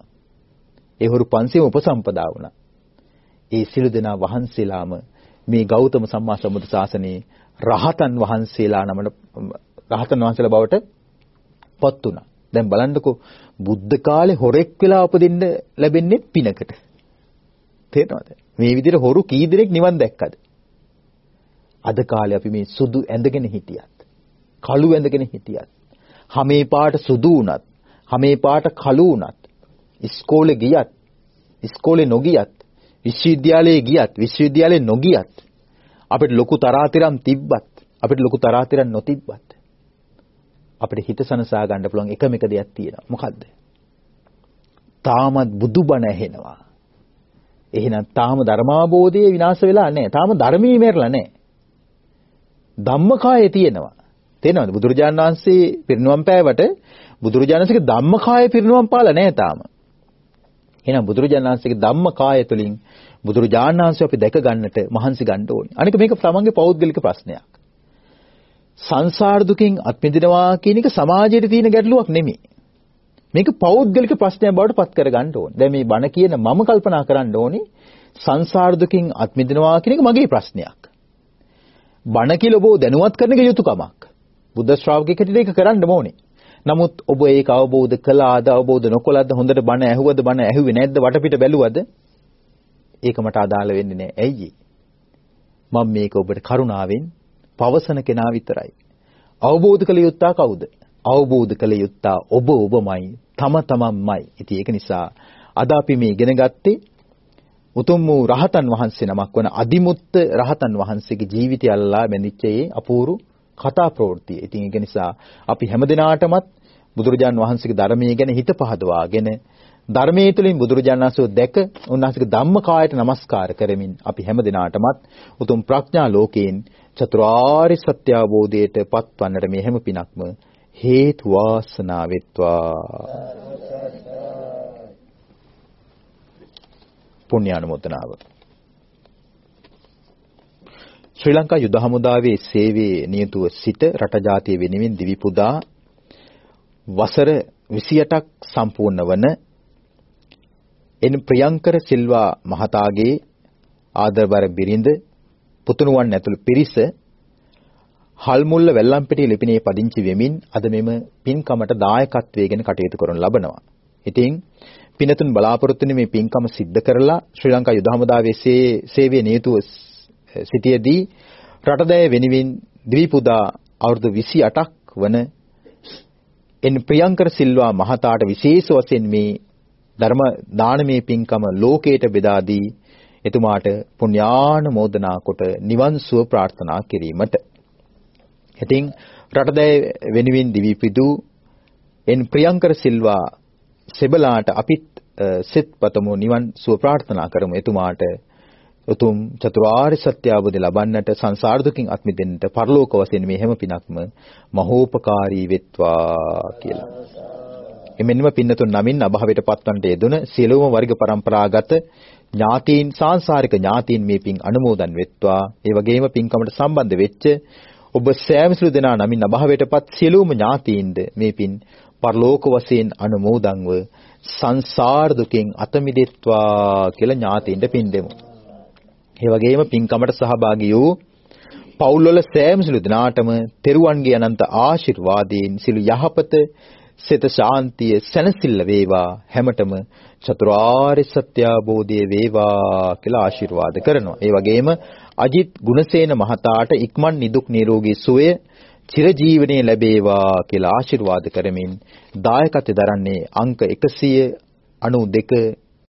ඒ හොරු 500 උපසම්පදා වුණා. ඒ සිළු දෙනා වහන්සේලාම මේ ගෞතම සම්මා සම්බුද්ධ ශාසනයේ රහතන් වහන්සේලා නමට රහතන් වහන්සේලා බවට පත් වුණා. දැන් බලන්නකෝ බුද්ධ කාලේ හොරෙක් වෙලා උපදින්න ලැබෙන්නේ පිනකට. තේරෙනවද? මේ විදිහට හොරු කී දෙනෙක් නිවන් දැක්කද? අද කාලේ අපි මේ සුදු ඇඳගෙන හිටියත්, කළු ඇඳගෙන හිටියත්, හැමේ පාට සුදු වුණත්, හැමේ පාට කළු වුණත්, ඉස්කෝලේ ගියත්, ඉස්කෝලේ නොගියත්, විශ්වවිද්‍යාලයේ ගියත්, විශ්වවිද්‍යාලේ නොගියත් අපිට ලොකු තරාතිරම් තිබ්බත්, අපිට ලොකු තරාතිරම් නොතිබ්බත් අපිට හිත සනසා ගන්න පුළුවන් එකම එක දෙයක් තියෙනවා. මොකද්ද? තාමත් බුදුබණ ඇහෙනවා. එහෙනම් තාම ධර්මාබෝධය විනාශ වෙලා නැහැ. තාම ධර්මී මෙරලා නැහැ. ධම්මකායේ තියෙනවා. තේනවද? බුදුරජාණන් වහන්සේ පිරිනුවම් පෑවට බුදුරජාණන්සේගේ ධම්මකායේ පිරිනුවම් පාලා නැහැ තාම. එහෙනම් බුදුරජාණන් වහන්සේගේ ධම්මකාය තුළින් බුදුරජාණන් වහන්සේ අපි දැක ගන්නට මහන්සි ගන්න ඕනේ. අනික මේක තමන්ගේ පෞද්ගලික ප්‍රශ්නයක්. සංසාර දුකින් අත්මිදිනවා කියන එක සමාජයේ තියෙන ගැටලුවක් නෙමෙයි. මේක පෞද්ගලික ප්‍රශ්නයක් බවට පත් කර ගන්න ඕනේ. දැන් මේ බණ කියන මම කල්පනා කරන්න ඕනේ සංසාර දුකින් අත්මිදිනවා කියන එක මගේ ප්‍රශ්නයක්. බණ කියලා ඔබ දැනුවත් කරන එක යුතුයකමක්. බුද්ධ ශ්‍රාවකෙක් හැටියට ඒක කරන්න ඕනේ. නමුත් ඔබ ඒක අවබෝධ කළාද අවබෝධ නොකළාද හොඳට බණ ඇහුවද බණ ඇහුවේ නැද්ද වටපිට බැලුවද ඒක මට අදාළ වෙන්නේ නැහැ. ඇයි? මම මේක ඔබට කරුණාවෙන් පවසන කෙනා විතරයි. අවබෝධ කළ යුත්තා කවුද? අවබෝධ කළ යුත්තා ඔබ ඔබමයි, තම තමන්මයි. ඉතින් ඒක නිසා අද අපි මේ ඉගෙන ගත්තේ උතුම් වූ රහතන් වහන්සේ නමක් වන අදිමුත්ත රහතන් වහන්සේගේ ජීවිතය අල්ලා බැඳිච්ච ඒ අපූරු කතා ප්‍රවෘත්තිය. ඉතින් ඒක නිසා අපි හැමදිනාටමත් බුදුරජාන් වහන්සේගේ ධර්මයේ ගැන හිත පහදවාගෙන ධර්මයේ තුලින් බුදුරජාණන් වහන්සේ දැක උන්වහන්සේගේ ධම්මකායට নমස්කාර කරමින් අපි හැමදිනාටමත් උතුම් ප්‍රඥා ලෝකයෙන් චතුරාර්ය සත්‍ය අවබෝධයට පත්වන්නට මේ හැම පිනක්ම හේතු වාසනා වෙත්වා පුණ්‍යානුමෝදනාව ශ්‍රී ලංකා යුද හමුදාවේ සේවයේ නියතුව සිට රට ජාතිය වෙනුවෙන් දිවි පුදා වසර 28ක් සම්පූර්ණ වන එන් ප්‍රියංකර සිල්වා මහතාගේ ආදරබර බිරිඳ පුතුණුවන් ඇතුළු පිරිස හල්මුල්ල වෙල්ලම්පිටිය ලිපිනේ පදිංචි වෙමින් අද මෙම පින්කමට දායකත්වයෙන් කටයුතු කරන ලබනවා. ඉතින් පිනතුන් බලාපොරොත්තු වෙන මේ පින්කම සිද්ධ කරලා ශ්‍රී ලංකා යුද හමුදාවේ සේවයේ නියුතුව සිටියේදී රටදෑ වෙනුවෙන් දිවිපුදා අවුරුදු 28ක් වන එන් ප්‍රියංකර සිල්වා මහතාට විශේෂ වශයෙන් මේ ධර්ම දානමේ පින්කම ලෝකයට බෙදා දී එතුමාට පුණ්‍යානුමෝදනා කොට නිවන් සුව ප්‍රාර්ථනා කිරීමට. ඉතින් රටදෑ වෙනුවෙන් දිවිපිදු එන් ප්‍රියංකර සිල්වා සෙබලාට අපිත් සෙත් පතමු නිවන් සුව ප්‍රාර්ථනා කරමු එතුමාට උතුම් චතුරාර්ය සත්‍ය අවබෝධය ලබන්නට සංසාර දුකින් අත් මිදෙන්නට පරලෝක වශයෙන් මේ හැම පිනක්ම මහෝපකාරී වෙත්වා කියලා. එමෙන්නම පින්නතුන් නමින් අභාවයට පත්වන්නට යෙදුන සියලුම වර්ග પરම්පරාගත ඥාතීන් සාංශාරික ඥාතීන් මේ පින් අනුමෝදන් වෙත්වා. ඒ වගේම පින්කමට සම්බන්ධ වෙච්ච ඔබ සෑම සිළු දෙනා නමින් අභාවයටපත් සියලුම ඥාතීන්ද මේ පින් පරලෝක වශයෙන් අනුමෝදන්ව සංසාර දුකෙන් අත මිදෙත්වා කියලා ඥාතීන්ට පින් දෙමු. ඒ වගේම පින්කමට සහභාගී වූ පවුල්වල සෑම සිළු දෙනාටම තෙරුවන්ගේ අනන්ත ආශිර්වාදයෙන් සිළු යහපත සිත ශාන්තිය සැනසෙල්ල වේවා හැමතෙම චතුරාර්ය සත්‍ය අවබෝධය වේවා කියලා ආශිර්වාද කරනවා. ඒ වගේම අජිත් ගුණසේන මහතාට ඉක්මන් නිදුක් නිරෝගී සුවය චිරජීවනයේ ලැබේවා කියලා ආශිර්වාද කරමින් දායකත්වය දරන්නේ අංක 192